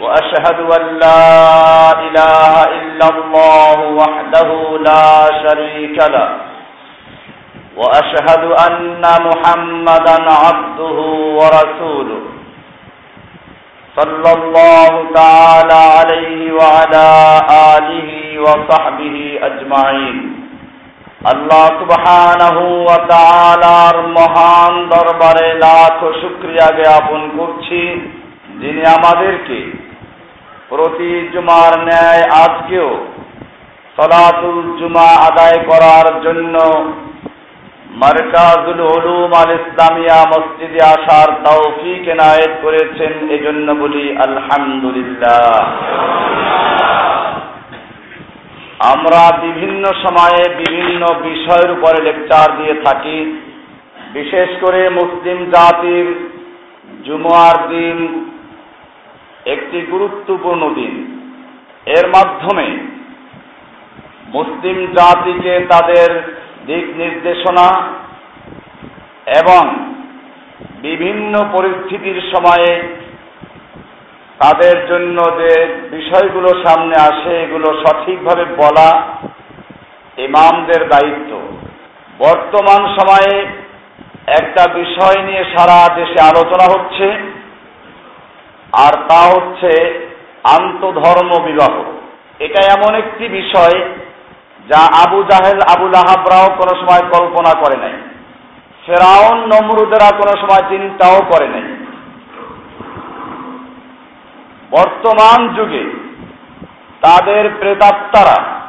وأشهد أن لا إله إلا الله وحده لا شريك له. وأشهد أن محمدا عبده ورسوله. صلى الله تعالى عليه وعلى آله وصحبه أجمعين. اللہ سبحانہ و تعالیর মহান দরবারে লাখ শুকরিয়া জ্ঞাপন করছি যিনি আমাদেরকে প্রতি জুমার ন্যায় আজকেও সলাতুল জুমা আদায় করার জন্য মার্কাজুল উলুম আল ইসলামিয়া মসজিদে আসার তৌফিক এনায়েত করেছেন এজন্য বলি আলহামদুলিল্লাহ। আমরা বিভিন্ন সময়ে বিভিন্ন বিষয়ের উপরে লেকচার দিয়ে থাকি। বিশেষ করে মুসলিম জাতির জুমার দিন একটি গুরুত্বপূর্ণ দিন। এর মাধ্যমে মুসলিম জাতিকে তাদের দিক নির্দেশনা এবং বিভিন্ন পরিস্থিতির সময়ে তাদের জন্য যে বিষয়গুলো সামনে আসে, এগুলো সঠিকভাবে বলা ইমামদের দায়িত্ব। বর্তমান সময়ে একটা বিষয় নিয়ে সারা দেশে আলোচনা হচ্ছে। আর তা হচ্ছে আন্তধর্ম বিবাহ। এটা এমন একটি বিষয় যা আবু জাহেল আবুল আহাবরাও কোনো সময় কল্পনা করে নাই। ফেরাউন, নমরুদেরা কোনো সময় চিন্তাও করে নাই। বর্তমান যুগে তাদের প্রেতাত্মারা,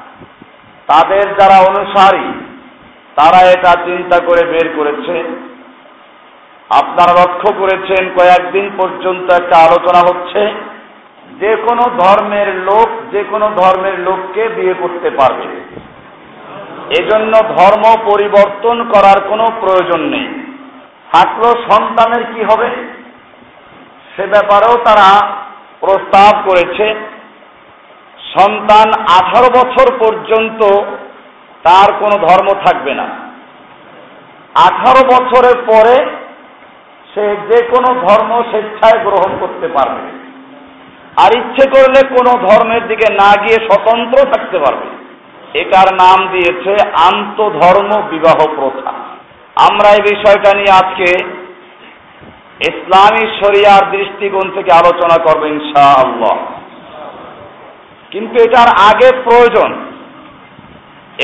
তাদের যারা অনুসারী, তারা এটা চিন্তা করে বের করেছে আপনারা লক্ষ্য করেছেন, কয়েকদিন পর্যন্ত একটা আলোচনা হচ্ছে, যে কোনো ধর্মের লোক, যে কোনো ধর্মের লোককে বিয়ে করতে পারবে। এজন্য ধর্ম পরিবর্তন করার কোনো প্রয়োজন নেই। থাকলেও সন্তানের কি হবে? সে ব্যাপারেও তারা প্রস্তাব করেছে। সন্তান আঠারো বছর পর্যন্ত তার কোনো ধর্ম থাকবে না। আঠারো বছরের পরে সে যে কোনো ধর্ম স্বেচ্ছায় গ্রহণ করতে পারবে। আর ইচ্ছে করলে কোনো ধর্মের দিকে না গিয়ে স্বতন্ত্র থাকতে পারবে। এটার নাম দিয়েছে আন্তধর্ম বিবাহ প্রথা। আমরা এই বিষয়টা নিয়ে আজকে ইসলামী শরিয়ার দৃষ্টিকোণ থেকে আলোচনা করব ইনশা আল্লাহ কিন্তু এটার আগে প্রয়োজন,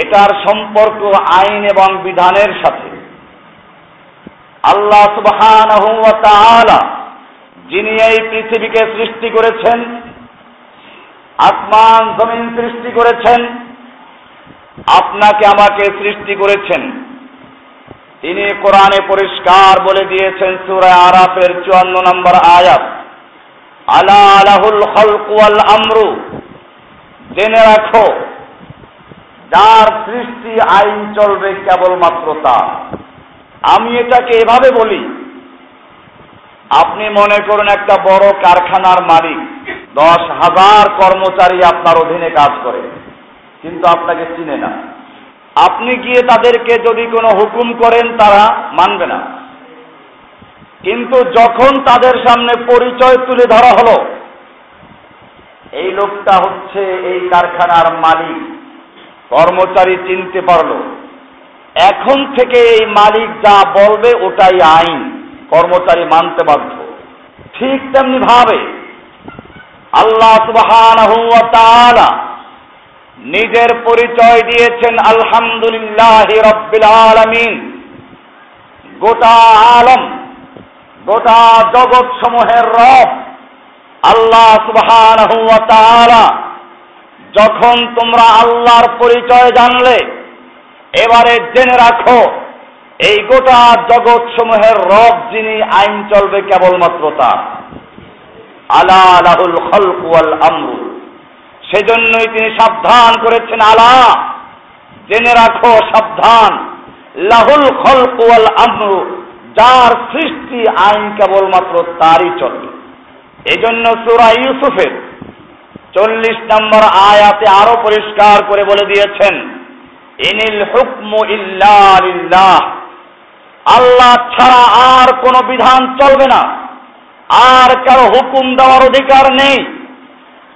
এটার সম্পর্ক আইন এবং বিধানের সাথে। আল্লাহ তাআলা যিনি এই পৃথিবীকে সৃষ্টি করেছেন, আসমান, জমিন সৃষ্টি করেছেন, আপনাকে আমাকে সৃষ্টি করেছেন। তিনি কোরআনে পরিষ্কার বলে দিয়েছেন সূরা আরাফের চুয়ান্ন নম্বর আয়াত, আলা আলাহুল খলকু ওয়াল আমরু, জেনে রাখো, যার সৃষ্টি আইন চলবে কেবলমাত্র তার আমি এটাকে এভাবে বলি। আপনি মনে করুন একটা বড় কারখানার মালিক, দশ হাজার কর্মচারী আপনার অধীনে কাজ করে, কিন্তু আপনাকে চিনে না। আপনি গিয়ে তাদেরকে যদি কোনো হুকুম করেন, তারা মানবে না। কিন্তু যখন তাদের সামনে পরিচয় তুলে ধরা হলো, এই লোকটা হচ্ছে এই কারখানার মালিক, কর্মচারী চিনতে পারল। এখন থেকে এই মালিক যা বলবে ওটাই আইন, কর্মচারী মানতে বাধ্য। ঠিক তেমনি ভাবে আল্লাহ তাআলা নিজের পরিচয় দিয়েছেন, আলহামদুলিল্লাহ রব্বিল আলামিন। গোটা আলম, গোটা জগৎ সমূহের রব আল্লাহ ওয়া যখন তোমরা আল্লাহর পরিচয় জানলে এবারে জেনে রাখো, এই গোটা জগৎ সমূহের রব যিনি আইন চলবে কেবলমাত্র তার আলা লাহুল খলক ওয়াল আমরু। সেজন্যই তিনি সাবধান করেছেন আলা। জেনে রাখো, সাবধান। লাহুল খলক ওয়াল আমরু, যার সৃষ্টি আইন কেবলমাত্র তারই এই জন্য সুরা ইউসুফের চল্লিশ নম্বর আয়াতে আরও পরিষ্কার করে বলে দিয়েছেন ইনিল হুকমু ইল্লাহ আল্লাহ ছাড়া আর কোন বিধান চলবে না। আর কারও হুকুম দেওয়ার অধিকার নেই।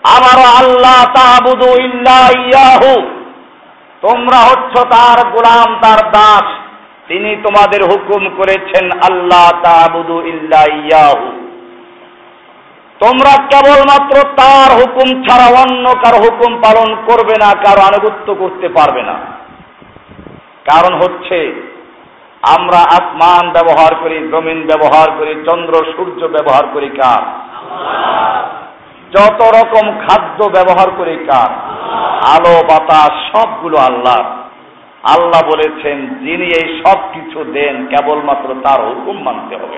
আবার আল্লাহ তাহবুদু ইয়াহু। তোমরা হচ্ছ তার গোলাম, তার দাস। তিনি তোমাদের হুকুম করেছেন, আল্লাহ তাহবুদু ইয়াহু। তোমরা কেবলমাত্র তার হুকুম ছাড়া অন্য কারও হুকুম পালন করবে না, কারও আনুগত্য করতে পারবে না। কারণ হচ্ছে, আমরা আসমান ব্যবহার করি, জমিন ব্যবহার করি, চন্দ্র, সূর্য ব্যবহার করি কার? যত রকম খাদ্য ব্যবহার করি কার? আলো, বাতাস, সবগুলো আল্লাহ আল্লাহ বলেছেন, যিনি এই সব কিছু দেন, কেবলমাত্র তার হুকুম মানতে হবে।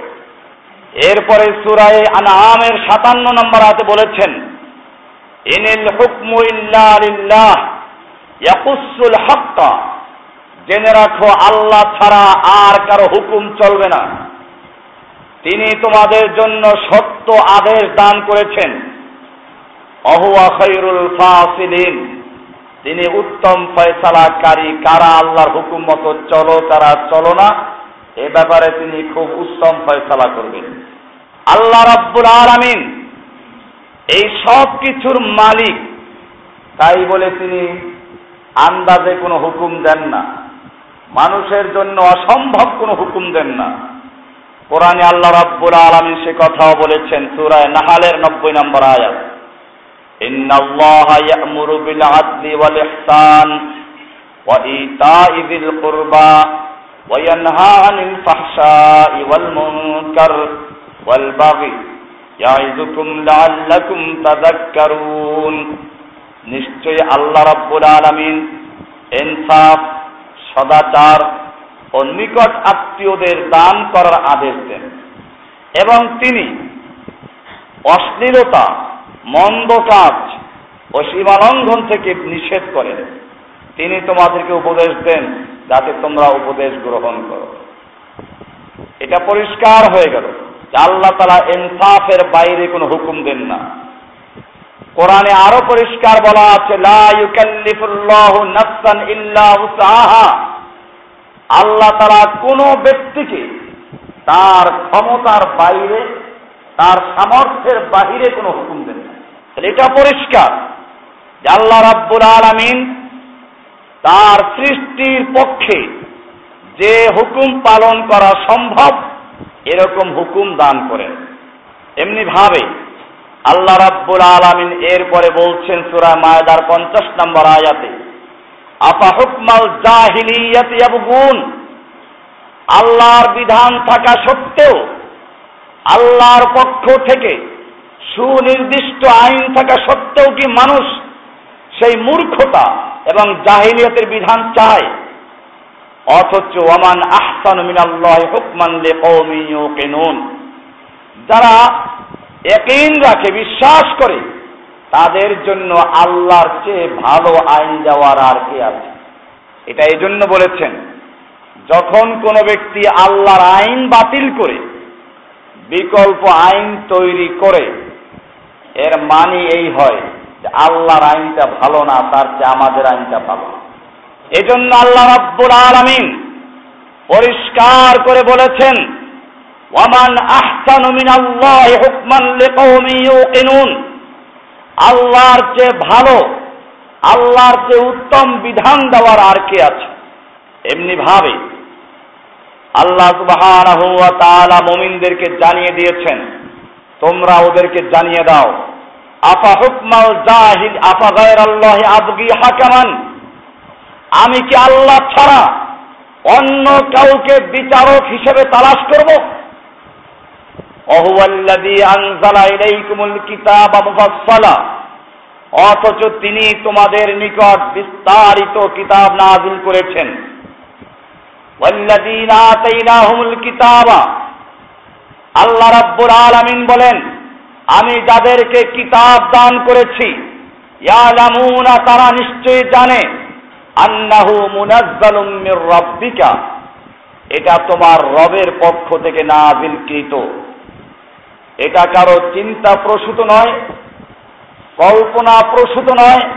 এরপরে সুরায় আনামের সাতান্ন নম্বর হাতে বলেছেন, ইনিল হুকমু ইল্লা লিল্লাহ ইয়াকুসুল হক্কা। জেনে রাখো, আল্লাহ ছাড়া আর কারও হুকুম চলবে না। তিনি তোমাদের জন্য সত্য আদেশ দান করেছেন। ফাসিলিন তিনি উত্তম ফয়সালাকারী, কারা আল্লাহর হুকুম মতো চলো তারা চলো না, এ ব্যাপারে তিনি খুব উত্তম ফয়সালা করবেন। আল্লাহ রাব্বুল আলামিন এই সব কিছুর মালিক, তাই বলে তিনি আন্দাজে কোনো হুকুম দেন না। মানুষের জন্য অসম্ভব কোনো হুকুম দেন না কোরআনে আল্লাহ রাব্বুল আলামিন সে কথাও বলেছেন সূরায় নাহালের নব্বই নম্বর আয়াত إن الله يأمر بالعدل والإحسان وإيتاء ذي القربى وينهى عن الفحشاء والمنكر والبغي يعظكم لعلكم تذكرون নিশ্চয় আল্লাহ রাব্বুল আলামিন ইনসাফ সদাচার ও নিকট আত্মীয়দের দান করার আদেশ দেন। এবং তিনি অশ্লীলতা, মন্দ কাজ ও সীমালঙ্ঘন থেকে নিষেধ করেন। তিনি তোমাদেরকে উপদেশ দেন যাতে তোমরা উপদেশ গ্রহণ করো। এটা পরিষ্কার হয়ে গেল আল্লাহ তালা ইনসাফের বাইরে কোনো হুকুম দেন না। কোরআনে আরও পরিষ্কার বলা আছে আল্লাহ তারা কোন ব্যক্তিকে তার ক্ষমতার বাইরে, তার সামর্থ্যের বাহিরে কোনো হুকুম দেন না। এটা পরিষ্কার যে আল্লাহ রাব্বুল আলামিন তার সৃষ্টির পক্ষে যে হুকুম পালন করা সম্ভব, এরকম হুকুম দান করেন। এমনি ভাবে আল্লাহ রাব্বুল আলামিন এরপরে বলছেন সূরা মায়দার পঞ্চাশ নম্বর আয়াতে, আফা হুকমাল জাহিলিয়াত ইয়াবগুন? আল্লাহর বিধান থাকা সত্ত্বেও আল্লাহর পক্ষ থেকে সুনির্দিষ্ট আইন থাকা সত্ত্বেও কি মানুষ সেই মূর্খতা এবং জাহিলিয়াতের বিধান চায়? অথচ ওয়ামান আহসান মিনাল্লাহ হুকমান লিকৌমি ইউকিনুন। যারা একইন রাখে, বিশ্বাস করে, তাদের জন্য আল্লাহর চেয়ে ভালো আইন দেওয়ার আর কে আছে? এটা এই জন্য বলেছেন, যখন কোনো ব্যক্তি আল্লাহর আইন বাতিল করে, বিকল্প আইন তৈরি করে, এর মানে এই হয় যে আল্লাহর আইনটা ভালো না, তার চেয়ে আমাদের আইনটা ভালো। এজন্য আল্লাহ রাব্বুল আলামিন পরিষ্কার করে বলেছেন ওয়ামান আহসানু মিনাল্লাহি হুকমান লিকৌমি ইউকিনুন আল্লাহর চেয়ে ভালো, আল্লাহর চেয়ে উত্তম বিধান দেওয়ার আর কে আছে? এমনি ভাবে আল্লাহ সুবহানাহু ওয়া তাআলা মুমিনদেরকে জানিয়ে দিয়েছেন, তোমরা ওদেরকে জানিয়ে দাও, আফা হুকমাল জাহিদ আফা গায়রাল্লাহি আবগি হাকামান, আমি কি আল্লাহ ছাড়া অন্য কাউকে বিচারক হিসেবে তালাশ করব? অথচ তিনি তোমাদের নিকট বিস্তারিত কিতাব নাজিল করেছেন। কিতাবা। আল্লাহ রাব্বুল আলামিন বলেন, আমি যাদেরকে কিতাব দান করেছি তারা নিশ্চয়ই জানে এটা তোমার রবের পক্ষ থেকে না নাজিলকৃত এটা কারও চিন্তা প্রসূত নয়, কল্পনা প্রসূত নয়।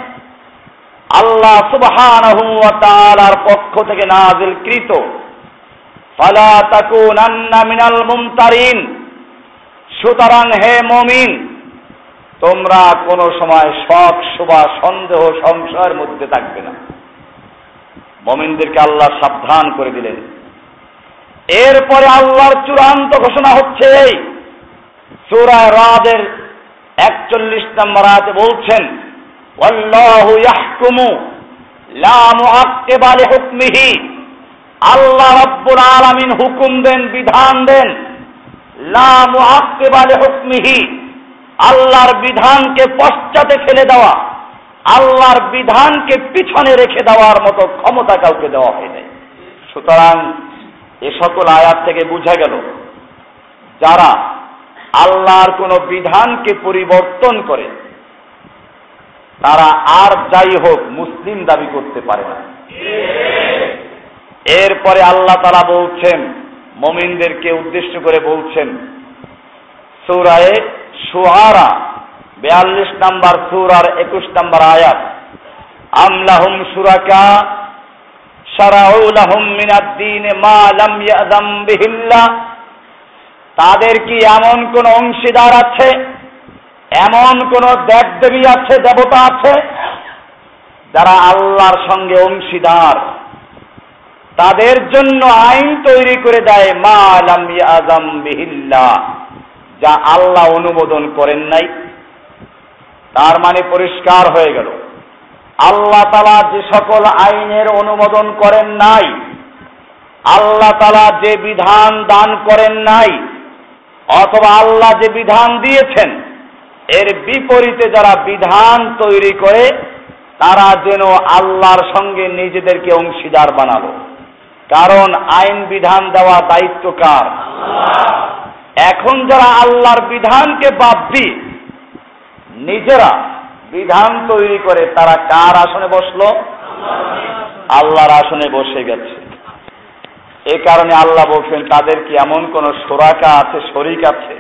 আল্লাহ তাআলার পক্ষ থেকে নাজিলকৃত। ফালা তাকুনান্না মিনাল মুমতারিন। সুতরাং হে মমিন, তোমরা কোন সময় শখ, শোভা, সন্দেহ, সংশয়ের মধ্যে থাকবে না। মমিনদেরকে আল্লাহ সাবধান করে দিলেন। এরপরে আল্লাহর চূড়ান্ত ঘোষণা হচ্ছে এই সুরায় রাদের একচল্লিশ নম্বর আয়াতে বলছেন, ওয়াল্লাহু ইয়াহকুমু লা মুআক্কিবা লিহুকমিহি। আল্লাহ রাব্বুল আলামিন হুকুম দেন, বিধান দেন, লা মুআক্কিবা লিহুকমিহি। আল্লাহর বিধানকে পশ্চাতে ফেলে দেওয়া, আল্লাহর বিধানকে পিছনে রেখে দেওয়ার মতো ক্ষমতা কাউকে দেওয়া হয় নাই। সুতরাং এ সকল আয়াত থেকে বোঝা গেল, যারা আল্লাহর কোন বিধানকে পরিবর্তন করে তারা আর যাই হোক মুসলিম দাবি করতে পারে না। এরপরে আল্লাহ তারা বলছেন, মমিনদেরকে উদ্দেশ্য করে বলছেন, সৌরায়ে সুহারা বেয়াল্লিশ নাম্বার সুরার একুশ নাম্বার আয়াত আমলাহুম সুরাকা শারাউলাহুম মিনাদ্দিন মা লাম ইয়াযাম বিহিল্লাহ তাদের কি এমন কোন অংশীদার আছে? এমন কোন দেব দেবী আছে, দেবতা আছে? যারা আল্লাহর সঙ্গে অংশীদার। তাদের জন্য আইন তৈরি করে দেয়, মা ইয়াযাম বিহিল্লাহ যা আল্লাহ অনুমোদন করেন নাই। তার মানে পরিষ্কার হয়ে গেল। আল্লাহ তালা যে সকল আইনের অনুমোদন করেন নাই, আল্লাহ তালা যে বিধান দান করেন নাই অথবা আল্লাহ যে বিধান দিয়েছেন, এর বিপরীতে যারা বিধান তৈরি করে, তারা যেন আল্লাহর সঙ্গে নিজেদেরকে অংশীদার বানালো। কারণ আইন বিধান দেওয়া দায়িত্ব কার? এখন যারা আল্লাহর বিধানকে বাদ দিয়ে নিজেরা বিধান তৈরি করে, তারা কার আসনে বসল? আল্লাহর আসনে বসে গেছে। এ কারণে আল্লাহ বলছেন, তাদের কি এমন কোন সোরাকা আছে, শরিক আছে?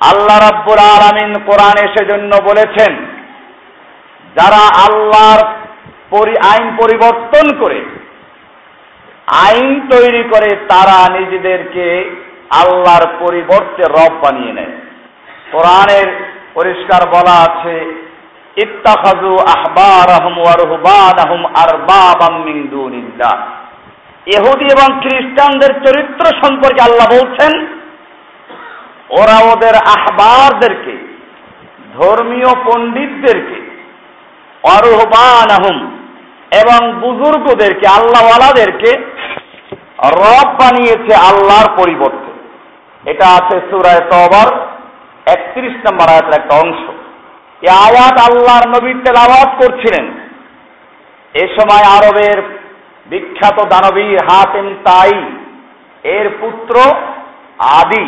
আল্লাহ রাব্বুল আলামিন কোরআনে সেজন্য বলেছেন, যারা আল্লাহর আইন পরিবর্তন করে, আইন তৈরি করে, তারা নিজেদেরকে আল্লাহর পরিবর্তে রব বানিয়ে নেয়। কোরআনের পরিষ্কার বলা আছে, ইত্তাখাযু আহবারাহুম ওয়া রুহবানাহুম আরবাবাম মিন দুনিল্লাহ। ইহুদি এবং খ্রিস্টানদের চরিত্র সম্পর্কে আল্লাহ বলছেন, ওরা ওদের আহবারদেরকে, ধর্মীয় পণ্ডিতদেরকে, অরহবানাহুম এবং বুজুর্গদেরকে, আল্লাহওয়ালাদেরকে রব বানিয়েছে আল্লাহর পরিবর্তে। এটা আছে সুরায় তবার একত্রিশ নম্বর আয়াতের একটা অংশ। এ আয়াত আল্লাহর নবী তেলাওয়াত করছিলেন। এ সময় আরবের বিখ্যাত দানবীর হাতেম তাই, এর পুত্র আদি।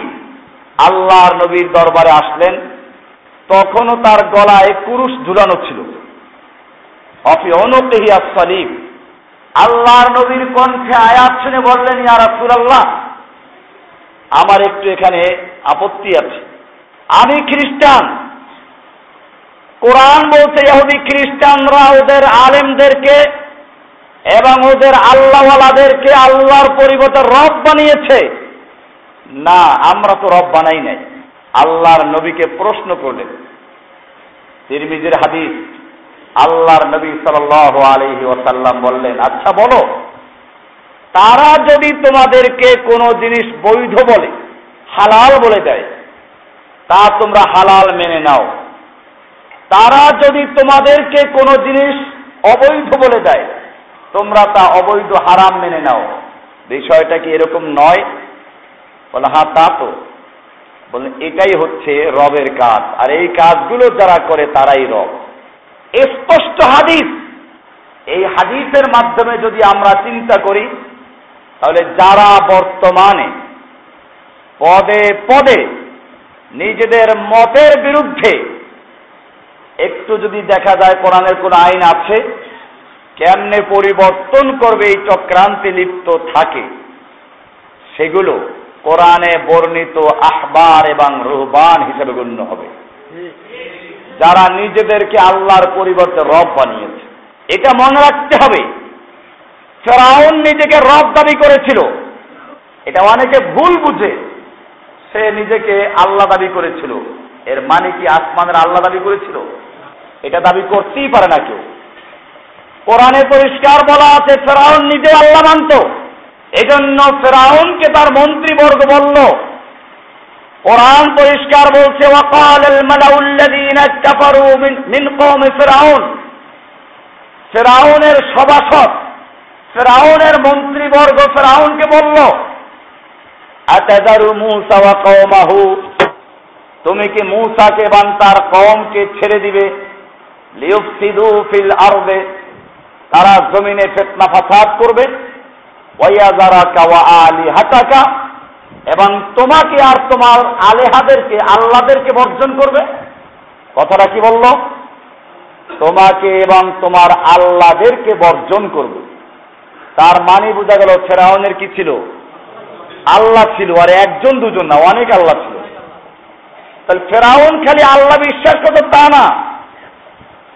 আল্লাহর নবীর দরবারে আসলেন, তখনও তার গলায় কুরুশ ঝুলানো ছিল। অফি অনুকেহিয়া সলিম আল্লাহর নবীর কণ্ঠে আয়াত শুনে বললেন, ইয়া রাসূলুল্লাহ, আমার একটু এখানে আপত্তি আছে। আমি খ্রিস্টান। কোরআন বলছে, ইহুদি খ্রিস্টানরা ওদের আলেমদেরকে এবং ওদের আল্লাহওয়ালাদেরকে আল্লাহর পরিবর্তে রব বানিয়েছে। না, আমরা তো রব বানাই নাই। আল্লাহর নবীকে প্রশ্ন করলেন। তিরমিজির হাদিস, আল্লাহর নবী সাল আলহি ওসাল্লাম বললেন আচ্ছা বলো, তারা যদি তোমাদেরকে কোনো জিনিস বৈধ বলে, হালাল বলে দেয়, তা তোমরা হালাল মেনে নাও। তারা যদি তোমাদেরকে কোনো জিনিস অবৈধ বলে দেয় তোমরা তা অবৈধ হারাম মেনে নাও। বিষয়টা কি এরকম নয়? বলে হ্যাঁ তা তো। বলে, এটাই হচ্ছে রবের কাজ। আর এই কাজগুলো যারা করে, তারাই রব। স্পষ্ট হাদিস। এই হাদিসের মাধ্যমে যদি আমরা চিন্তা করি, তাহলে যারা বর্তমানে পদে পদে নিজেদের মতের বিরুদ্ধে একটু যদি দেখা যায়, কোরআনের কোন আইন আছে কেমনে পরিবর্তন করবে এই চক্রান্তে লিপ্ত থাকে? সেগুলো কোরআনে বর্ণিত আহবার এবং রুহবান হিসেবে গণ্য হবে। যারা নিজেদেরকে আল্লাহর পরিবর্তে রব বানিয়েছে। এটা মনে রাখতে হবে। ফেরাউন নিজেকে রব দাবি করেছিল। এটা অনেকে ভুল বুঝে। সে নিজেকে আল্লাহ দাবি করেছিল। এর মানে কি আসমানের আল্লাহ দাবি করেছিল? এটা দাবি করতেই পারে না কেউ। কোরআনে পরিষ্কার বলা আছে, ফেরাউন নিজে আল্লাহ মানত। এজন্য ফেরাউনকে তার মন্ত্রীবর্গ বলল, কোরআন পরিষ্কার বলছে ওয়াকাল ফেরাউনের সভাসদ, ফেরাউনের মন্ত্রীবর্গ ফেরাউনকে বলল তুমি কি মূসাকে এবং তার কওমকে ছেড়ে দিবে? লিউফসিদু ফিল আরদে। তারা জমিনে ফিতনা ফাসাদ করবে। এবং তোমাকে আর তোমার আলেহাদেরকে, আল্লাদেরকে বর্জন করবে। কথাটা কি বলল? তোমাকে এবং তোমার আল্লাহদেরকে বর্জন করবে। তার মানে বোঝা গেল, ফেরাউনের কি ছিল? আল্লাহ ছিল, আর একজন দুজন না, অনেক আল্লাহ ছিল। তাহলে ফেরাউন খালি আল্লাহ বিশ্বাস করতো তা না।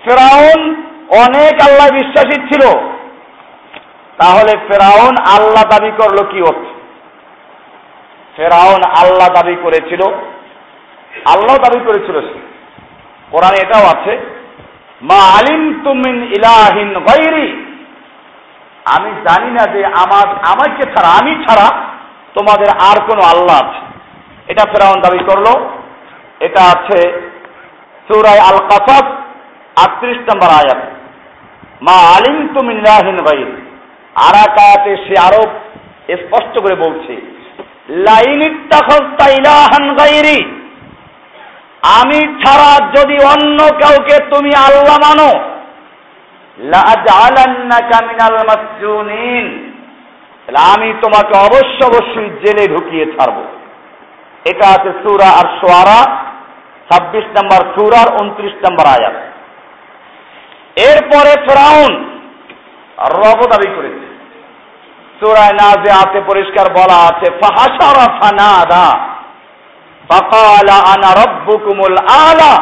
ফেরাউন অনেক আল্লাহ বিশ্বাসী ছিল। তাহলে ফেরাউন আল্লাহ দাবি করল কি হচ্ছে ফেরাউন আল্লাহ দাবি করেছিল। আল্লাহ দাবি করেছিল সে। কোরআনে এটাও আছে, মা আলিম তুমিন ইলাহিন গৈরি আমি জানি না যে আমার, আমাকে ছাড়া, আমি ছাড়া তোমাদের আর কোনো আল্লাহ আছে। এটা ফেরাউন দাবি করল। এটা আছে সুরায় আল কাসাব আটত্রিশ নম্বর আয়াত। মা আলিম তুমিন ইলাহিন গৈরি আর আয়াতে সে আরও স্পষ্ট করে বলছে আমি ছাড়া যদি অন্য কাউকে তুমি আল্লাহ মানো আমি তোমাকে অবশ্য অবশ্যই জেলে ঢুকিয়ে ছাড়ব। এটা আছে সুরা আর সোয়ারা ছাব্বিশ নম্বর সুরার উনত্রিশ নম্বর আয়াত। এরপরে ফেরাউন রব দাবি করেছে। সুরায় নাজে আতে পরিষ্কার বলা আছে ফাহাসারা ফানাদা, ফাকালা আনা রব্বুকুমুল আলা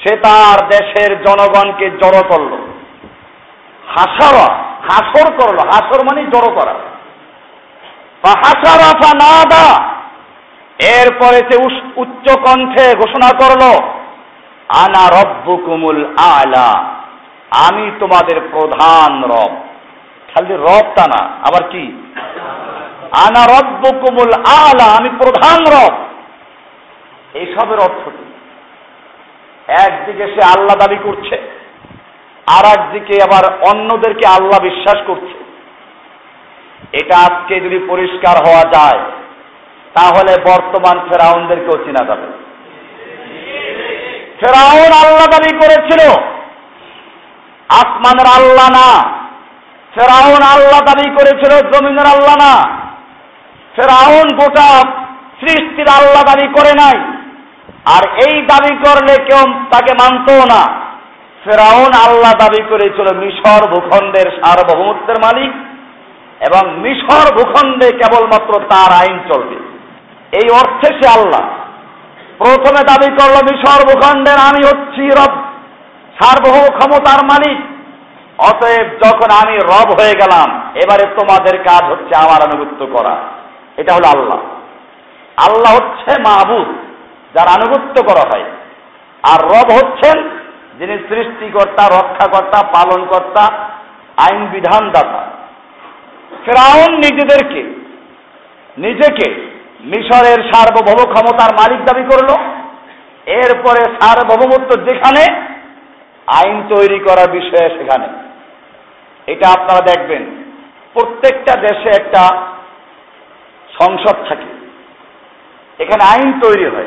সে তার দেশের জনগণকে জড়ো করল। হাসারা হাসর করল। হাসর মানে জড়ো করা। ফাহাসারা ফানাদা এরপরে সে উচ্চ কণ্ঠে ঘোষণা করল, আনা রব্বুকুমুল আলা আমি তোমাদের প্রধান রব। খালি রবটা না, আবার কি? আনা রব্ব কুমুল আলা, আমি প্রধান রব। এইসবের অর্থ কি? একদিকে সে আল্লাহ দাবি করছে আর একদিকে আবার অন্যদেরকে আল্লাহ বিশ্বাস করছে। এটা আজকে যদি পরিষ্কার হওয়া যায়, তাহলে বর্তমান ফেরাউনদেরকেও চেনা যাবে। ফেরাউন আল্লাহ দাবি করেছিল আসমানের আল্লাহ না। ফেরাউন আল্লাহ দাবি করেছিল, জমিনের আল্লাহ না। ফেরাউন গোটা সৃষ্টির আল্লাহ দাবি করে নাই। আর এই দাবি করলে কেউ তাকে মানতও না। ফেরাউন আল্লাহ দাবি করেছিল, মিশর ভূখণ্ডের সার্বভৌমত্বের মালিক এবং মিশর ভূখণ্ডে কেবলমাত্র তার আইন চলবে। এই অর্থে সে আল্লাহ। প্রথমে দাবি করল, মিশর ভূখণ্ডের আমি হচ্ছি রব। সার্বভৌম ক্ষমতার মালিক। অতএব যখন আমি রব হয়ে গেলাম, এবারে তোমাদের কাজ হচ্ছে আমার আনুগত্য করা। এটা হলো আল্লাহ। আল্লাহ হচ্ছে মাহবুদ যার আনুগত্য করা হয়। আর রব হচ্ছেন যিনি সৃষ্টিকর্তা, রক্ষাকর্তা, পালনকর্তা, আইন বিধানদাতা। ফেরাউন নিজেদেরকে, নিজেকে মিশরের সার্বভৌম ক্ষমতার মালিক দাবি করল। এরপরে সার্বভৌমত্ব যেখানে আইন তৈরি করার বিষয়ে সেখানে। এটা আপনারা দেখবেন। প্রত্যেকটা দেশে একটা সংসদ থাকে। এখানে আইন তৈরি হয়।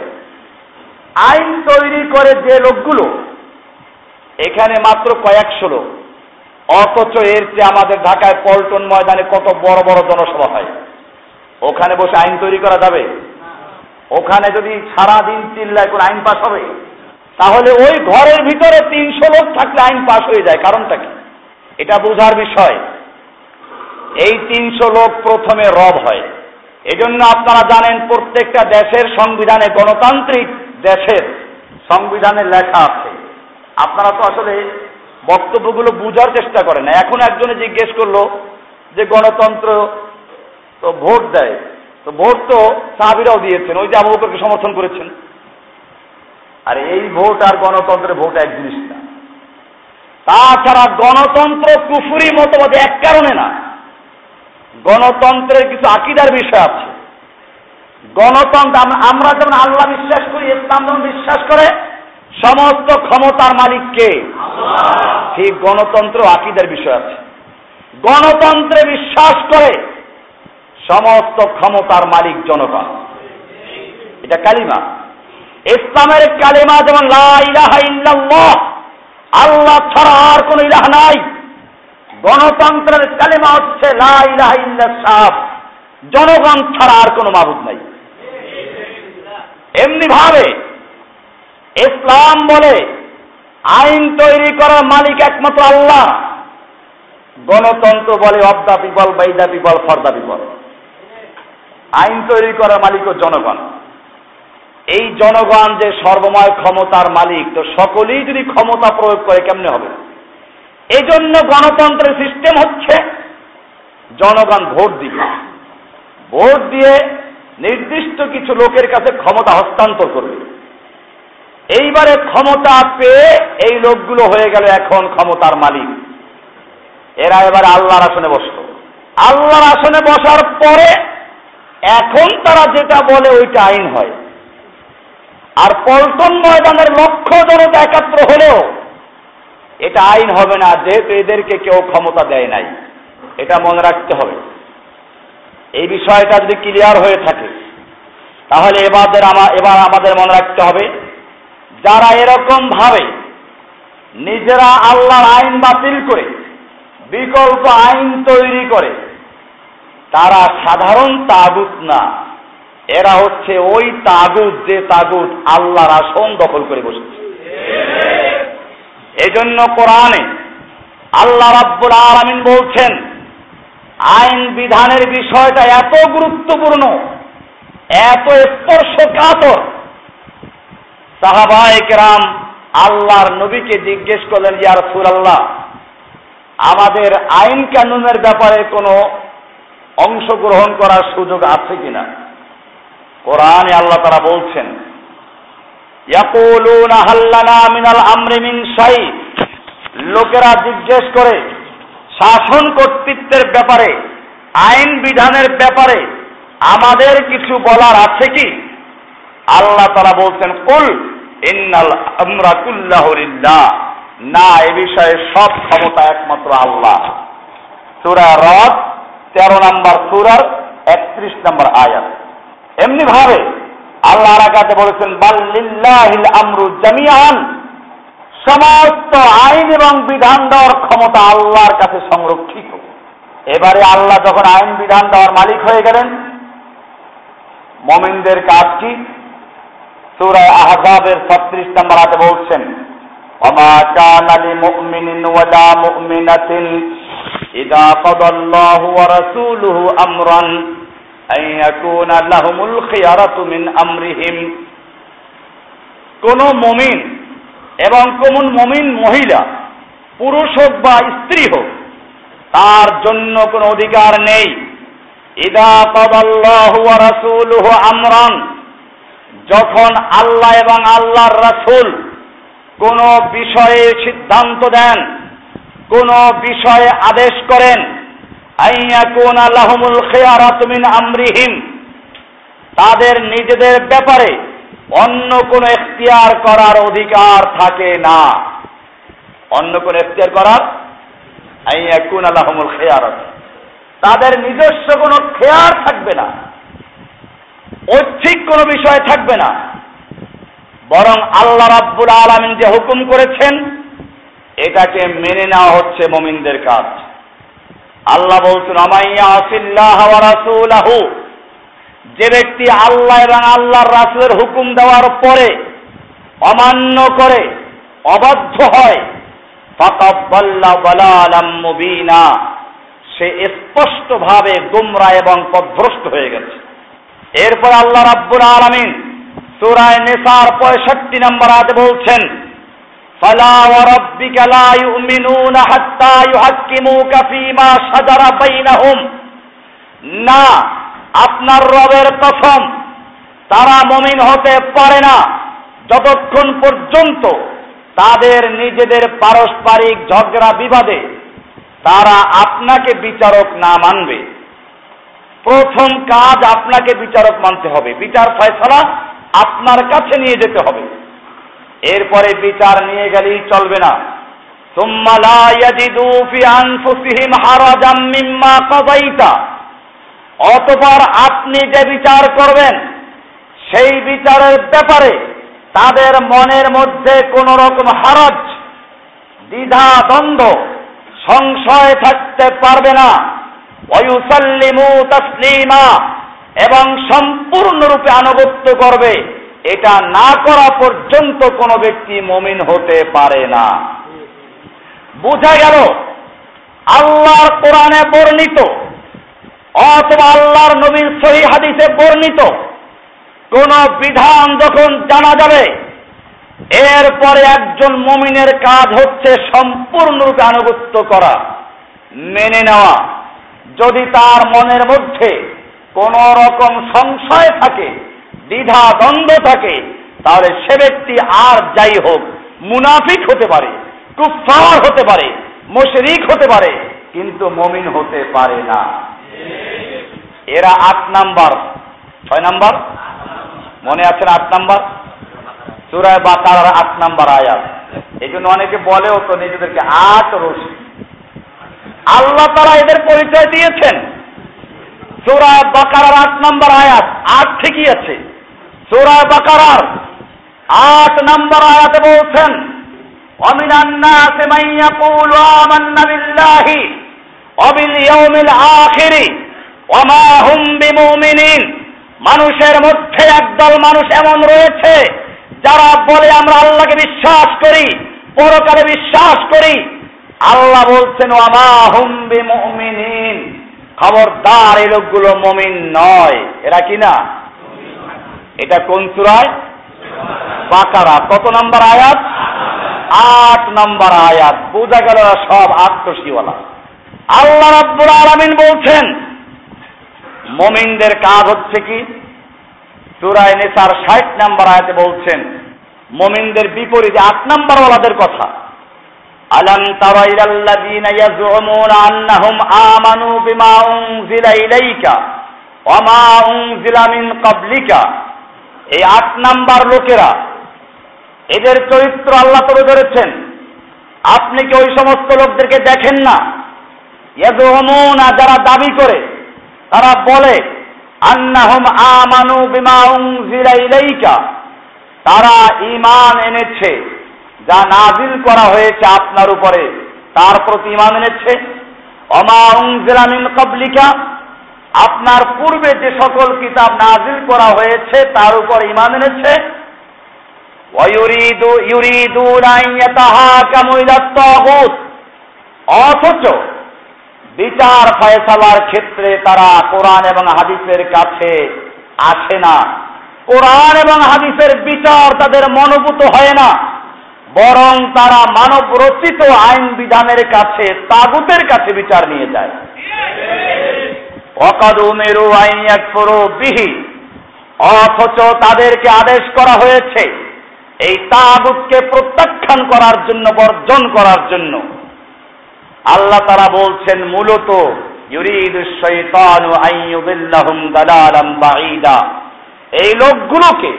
আইন তৈরি করে যে লোকগুলো, এখানে মাত্র কয়েকশো লোক। অথচ এর চেয়ে আমাদের ঢাকায় পল্টন ময়দানে কত বড় বড় জনসভা হয়। ওখানে বসে আইন তৈরি করা যাবে। ওখানে যদি সারাদিন চিল্লায় কোন আইন পাস হবে তাহলে ওই ঘরের ভিতরে তিনশো লোক থাকলে আইন পাশ হয়ে যায়, কারণটা কি? এটা বোঝার বিষয়। এই তিনশো লোক প্রথমে রব হয়। এজন্য আপনারা জানেন প্রত্যেকটা দেশের সংবিধানে গণতান্ত্রিক দেশের সংবিধানে লেখা আছে। আপনারা তো আসলে বক্তব্যগুলো বুঝার চেষ্টা করেন এখন একজনে জিজ্ঞেস করল যে গণতন্ত্র তো ভোট দেয়। তো ভোট তো সাহাবিরাও দিয়েছেন, ওই যে আবু সমর্থন করেছেন। আর এই ভোট আর গণতন্ত্রের ভোট এক জিনিস না। তাছাড়া গণতন্ত্র কুফুরি মতবাদ এক কারণে না। গণতন্ত্রের কিছু আকিদার বিষয় আছে। গণতন্ত্র আমরা যেমন আল্লাহ বিশ্বাস করি, ইসলাম যেমন বিশ্বাস করে, সমস্ত ক্ষমতার মালিক কে? ঠিক গণতন্ত্র আকিদের বিষয় আছে। গণতন্ত্রে বিশ্বাস করে সমস্ত ক্ষমতার মালিক জনগণ। এটা কালিমা। ইসলামের কালিমা যেমন আল্লাহ ছাড়া আর কোন ইলাহ নাই। গণতন্ত্রের কালিমা হচ্ছে জনগণ ছাড়া আর কোনো মাবুদ নাই। এমনি ভাবে ইসলাম বলে আইন তৈরি করার মালিক একমাত্র আল্লাহ। গণতন্ত্র বলে of the people by the people for the people আইন তৈরি করার মালিকও জনগণ। এই জনগণ যে সর্বময় ক্ষমতার মালিক, তো সকলেই যদি ক্ষমতা প্রয়োগ করে কেমনে হবে? এই জন্য গণতন্ত্রের সিস্টেম হচ্ছে জনগণ ভোট দিবে। ভোট দিয়ে নির্দিষ্ট কিছু লোকের কাছে ক্ষমতা হস্তান্তর করবে। এইবারে ক্ষমতা পেয়ে এই লোকগুলো হয়ে গেল এখন ক্ষমতার মালিক। এরা এবার আল্লাহর আসনে বসল। আল্লাহর আসনে বসার পরে এখন তারা যেটা বলে ওইটা আইন হয়। আর পল্টন ময়দানের লক্ষ জনতা একাত্র হলেও এটা আইন হবে না, যেহেতু এদেরকে কেউ ক্ষমতা দেয় নাই। এটা মনে রাখতে হবে। এই বিষয়টা যদি ক্লিয়ার হয়ে থাকে, তাহলে এবাদের এবার আমাদের মনে রাখতে হবে, যারা এরকম ভাবে নিজেরা আল্লাহর আইন বাতিল করে, বিকল্প আইন তৈরি করে, তারা সাধারণ তাগুত না। এরা হচ্ছে ওই তাগুত যে তাগুত আল্লাহর আসন দখল করে বসেছে। এজন্য কোরআনে আল্লাহ রাব্বুল আলামিন বলছেন, আইন বিধানের বিষয়টা এত গুরুত্বপূর্ণ, এত স্পর্শকাতর। সাহাবায়ে কেরাম আল্লাহর নবীকে জিজ্ঞেস করলেন, ইয়া রাসূলুল্লাহ, আমাদের আইন কানুনের ব্যাপারে কোনো অংশগ্রহণ করার সুযোগ আছে কিনা? কোরআনে আল্লাহ তারা বলছেন লোকেরা জিজ্ঞেস করে, শাসন কর্তৃত্বের ব্যাপারে, আইন বিধানের ব্যাপারে আমাদের কিছু বলার আছে কি? আল্লাহ তারা বলছেন, কুল ইন্নাল আমরা কুল্লাহরিল্লাহ না, এ বিষয়ে সব ক্ষমতা একমাত্র আল্লাহ। সুরা রদ, তেরো নম্বর সুরার একত্রিশ নম্বর আয়াত। এমনি ভাবে আল্লাহ রাকাতে বলেছেন বাল্লিল্লাহিল আমরু জামিয়ান সমস্ত আইন এবং বিধান দেওয়ার ক্ষমতা আল্লাহর কাছে সংরক্ষিত এবারে আল্লাহ যখন আইন বিধান দেওয়ার মালিক হয়ে গেলেন মমিনদের কাজ কি সুরায় আহজাবের ছত্রিশ নম্বর হাতে বলছেন وما كان لمؤمن ولا مؤمنة إذا قضى الله ورسوله أمرا কোন মমিন এবং কোন মমিন মহিলা, পুরুষ হোক বা স্ত্রী হোক, তার জন্য কোনো অধিকার নেই। ইদা রাসূলুহু আমরান, যখন আল্লাহ এবং আল্লাহর রাসূল কোন বিষয়ে সিদ্ধান্ত দেন, কোন বিষয়ে আদেশ করেন আইয়াকুন আল্লাহমুল খেয়ারাত মিন তাদের নিজেদের ব্যাপারে অন্য কোন এখতিয়ার করার অধিকার থাকে না। অন্য কোন এখতিয়ার করার আইয়াকুন আল্লাহমুল খেয়ারত। তাদের নিজস্ব কোনো খেয়ার থাকবে না। ঐচ্ছিক কোনো বিষয় থাকবে না। বরং আল্লাহ রাব্বুল আলমিন যে হুকুম করেছেন, এটাকে মেনে নেওয়া হচ্ছে মমিনদের কাজ। আল্লাহ বলছেন, আমাইয়া আসিল্লাহ যে ব্যক্তি আল্লাহ এবং আল্লাহর রাসুলের হুকুম দেওয়ার পরে অমান্য করে, অবাধ্য হয় মুবিনা। সে স্পষ্টভাবে গুমরা এবং পথভ্রষ্ট হয়ে গেছে। এরপর আল্লাহ রাব্বুল আলামিন সুরায় নিসার 65 নম্বর আজ বলছেন ওয়া রাব্বিকা লা ইউমিনুনা হাত্তা ইউহাক্কিমুকা ফীমা শাজারা বাইনাহুম। না, আপনার রবের কসম, তারা মমিন হতে পারে না। যতক্ষণ পর্যন্ত তাদের নিজেদের পারস্পরিক ঝগড়া বিবাদে তারা আপনাকে বিচারক না মানবে। প্রথম কাজ আপনাকে বিচারক মানতে হবে। বিচার ফয়সলা আপনার কাছে নিয়ে যেতে হবে। এরপরে বিচার নিয়ে গেলেই চলবে না। অতপর আপনি যে বিচার করবেন, সেই বিচারের ব্যাপারে তাদের মনের মধ্যে কোন রকম হারজ, দ্বিধা, দ্বন্দ্ব, সংশয় থাকতে পারবে না। এবং সম্পূর্ণরূপে আনুগত্য করবে। এটা না করা পর্যন্ত কোনো ব্যক্তি মমিন হতে পারে না। বোঝা গেল? আল্লাহর কোরআনে বর্ণিত, অথবা আল্লাহর নবীর সহি হাদিসে বর্ণিত, কোন বিধান যখন জানা যাবে, এরপরে একজন মমিনের কাজ হচ্ছে সম্পূর্ণরূপে আনুগত্য করা, মেনে নেওয়া। যদি তার মনের মধ্যে কোন রকম সংশয় থাকে দ্বিধা দ্বন্দ্ব থাকে, তাহলে সে ব্যক্তি আর যাই হোক, মুনাফিক হতে পারে কুফার হতে পারে, মুশরিক হতে পারে, কিন্তু মমিন হতে পারে না। এরা আট নাম্বার। ছয় নাম্বার? মনে আছে আট নাম্বার? সুরায় বাকার আট নাম্বার আয়াত। এই জন্য অনেকে বলেও তো নিজেদেরকে আট রশি। আল্লাহ তারা এদের পরিচয় দিয়েছেন। সুরায় বাকার আট নাম্বার আয়াত আট ঠিকই আছে। সুরায় বাকার আট নাম্বার আয়াতে বলছেন ومن الناس من يقول آمنا بالله وباليوم الآخر وما هم بمؤمنين মানুষের মধ্যে একদল মানুষ এমন রয়েছে যারা বলে আমরা আল্লাহকে বিশ্বাস করি পরকালে বিশ্বাস করি আল্লাহ বলছেন আমা হুম্বি মুমিনিন খবরদার এই লোকগুলো মমিন নয় এরা কি না এটা কোন সুরায়? বাকারা। কত নম্বর আয়াত? আট নম্বর আয়াত। বোঝা গেল সব আত্মসীওয়ালা আল্লাহ রাব্বুল আলামিন বলছেন, মমিনদের কাজ হচ্ছে কি? সুরায় নেসার ষাট নাম্বার আয়াতে বলছেন, মমিনদের বিপরীতে আট নাম্বার ওয়ালাদের কথা। আলম তারা ইলাল্লাযীনা ইয়াজউমুনা আন্নাহুম আমানু বিমা উনজিলা ইলাইকা ওয়া মা উনজিলা মিন ক্বাবলিকা। এই আট নাম্বার লোকেরা, এদের চরিত্র আল্লাহ তুলে ধরেছেন। আপনি কি ওই সমস্ত লোকদেরকে দেখেন না? ইয়াজউমুনা যারা দাবি করে, তারা বলে ইলাইকা। তারা ইমান এনেছে, যা নাজিল করা হয়েছে আপনার উপরে, তার প্রতি ইমান এনেছে। অমা উনজিলা মিন ক্বাবলিকা আপনার পূর্বে যে সকল কিতাব নাজিল করা হয়েছে, তার উপর ঈমান এনেছে। অথচ বিচার ফয়সালার ক্ষেত্রে তারা কোরআন এবং হাদিসের কাছে আসে না। কোরআন এবং হাদিসের বিচার তাদের মনোভূত হয় না। বরং তারা মানব রচিত আইন বিধানের কাছে, তাগুতের কাছে বিচার নিয়ে যায়। অথচ তাদেরকে আদেশ করা হয়েছে, এই তাগুতকে প্রত্যাখ্যান করার জন্য, বর্জন করার জন্য। আল্লাহ তারা বলছেন, মূলত এই লোকগুলোকে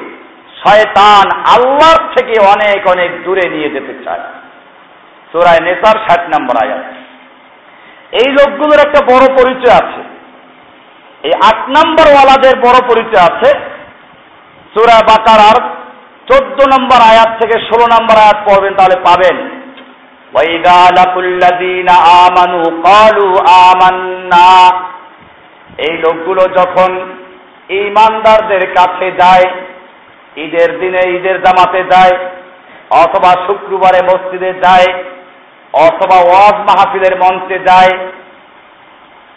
শয়তান আল্লাহর থেকে অনেক অনেক দূরে নিয়ে যেতে চায়। সোরায় নেতার ষাট নম্বর আয়াত। এই লোকগুলোর একটা বড় পরিচয় আছে। এই আট নম্বর ওয়ালাদের বড় পরিচয় আছে। সুরা বাকারার চোদ্দ নম্বর আয়াত থেকে ষোলো নম্বর আয়াত পড়বেন তাহলে পাবেন। আমানু আমান্না। এই লোকগুলো যখন ইমানদারদের কাছে যায়, ঈদের দিনে ঈদের জামাতে যায়, অথবা শুক্রবারে মসজিদে যায়, অথবা ওয়াজ মাহফিলের মঞ্চে যায়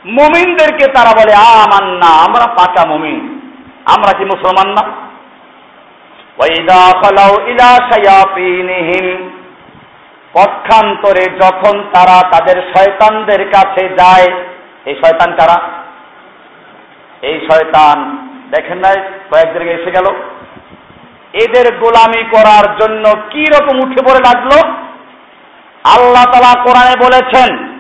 মুমিনদেরকে তারা বলে আমান না আমরা পাকা মুমিন। আমরা কি মুসলমান না? পক্ষান্তরে যখন তারা তাদের শয়তানদের কাছে যায়, এই শয়তান কারা? এই শয়তান, দেখেন নাই কয়েকদিন এসে গেল। এদের গোলামি করার জন্য কি রকম উঠে পড়ে লাগল? আল্লাহ তালা কোরআনে বলেছেন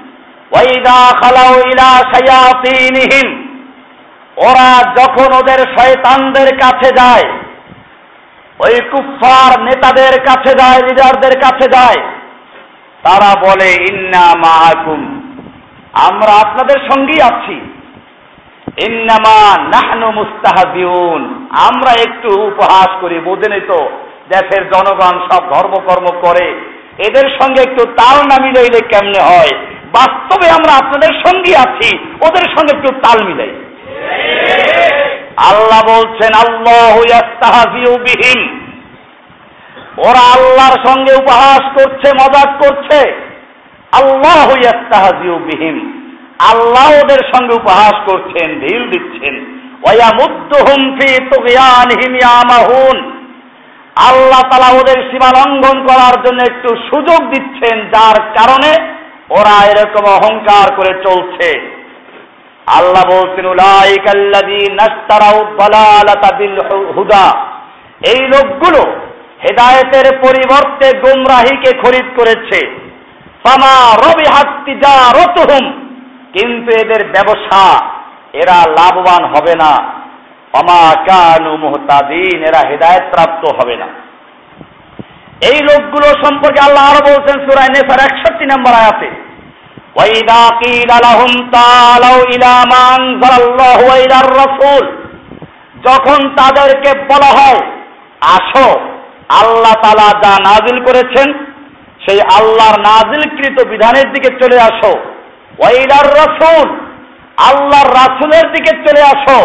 ওরা যখন ওদের শয়তানদের কাছে যায়, ওই কুফার নেতাদের কাছে যায়, লিডারদের কাছে যায়, তারা বলে, ইন্না মাহাকুম আমরা আপনাদের সঙ্গেই আছি। ইন্নামা নাহনু মুস্তাহাদিউন আমরা একটু উপহাস করি বোঝেনি তো, দেশের জনগণ সব ধর্মকর্ম করে, এদের সঙ্গে একটু তাল না মিলাইলে কেমনে হয়? বাস্তবে আমরা আপনাদের সঙ্গে আছি, ওদের সঙ্গে একটু তাল মিলাই। আল্লাহ বলছেন, আল্লাহ বিহীন ওরা আল্লাহর সঙ্গে উপহাস করছে, মজাক করছে। আল্লাহ বিহীন আল্লাহ ওদের সঙ্গে উপহাস করছেন, ঢিল দিচ্ছেন। আল্লাহ তালা ওদের সীমা লঙ্ঘন করার জন্য একটু সুযোগ দিচ্ছেন, যার কারণে ওরা এরকম অহংকার করে চলছে। আল্লাহ বলছেন হুদা। এই লোকগুলো হেদায়েতের পরিবর্তে গুমরাহিকে খরিদ করেছে। কিন্তু এদের ব্যবসা, এরা লাভবান হবে না। অমা কানু মুহতাদিন, এরা হেদায়ত প্রাপ্ত হবে না। এই লোকগুলো সম্পর্কে আল্লাহ আরও বলছেন সুরায় নেসার একষট্টি নম্বর আয়াতে। وإذا قيل لهم تعالوا إلى ما أنزل الله وإلى الرسول যখন তাদেরকে বলা হয় আসো আল্লাহ তালা যা নাজিল করেছেন সেই আল্লাহর নাজিলকৃত বিধানের দিকে চলে আসো ওয়াইলার রসুল আল্লাহর রাসুলের দিকে চলে আসো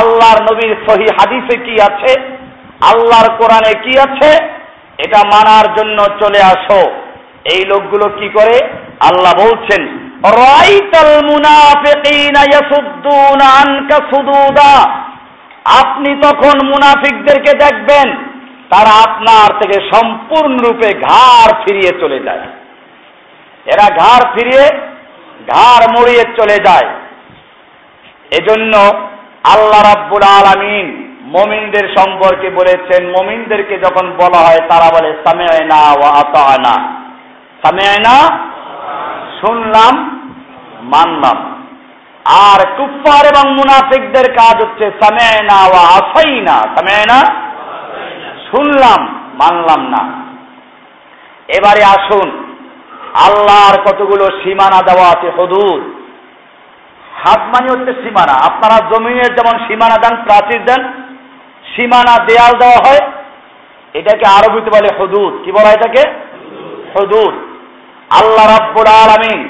আল্লাহর নবীর সহি হাদিসে কি আছে আল্লাহর কোরআনে কি আছে এটা মানার জন্য চলে আসো এই লোকগুলো কি করে আল্লাহ বলছেন আপনি তখন মুনাফিকদেরকে দেখবেন, তারা আপনার থেকে সম্পূর্ণরূপে ঘাড় ফিরিয়ে চলে যায়। এরা ঘাড় ফিরিয়ে, ঘাড় মরিয়ে চলে যায়। এজন্য আল্লাহ রাব্বুল আলামিন মমিনদের সম্পর্কে বলেছেন, মমিনদেরকে যখন বলা হয়, তারা বলে সামেয়না ওয়া আতানা সামেয়না শুনলাম, মানলাম। আর কুফার এবং মুনাফিকদের কাজ হচ্ছে সামেয়না ওয়া আসাইনা। সামেয়না শুনলাম, মানলাম না। এবারে আসুন, আল্লাহর কতগুলো সীমানা দেওয়া আছে হদুদ হাত মানে হচ্ছে সীমানা। আপনারা জমিনের যেমন সীমানা দেন, প্রাচীর দেন, সীমানা দেয়াল দেওয়া হয়। এটাকে আরবিতে বলে হদুদ। কি বলা এটাকে? হদুদ। আল্লাহ রাব্বুল আলামিন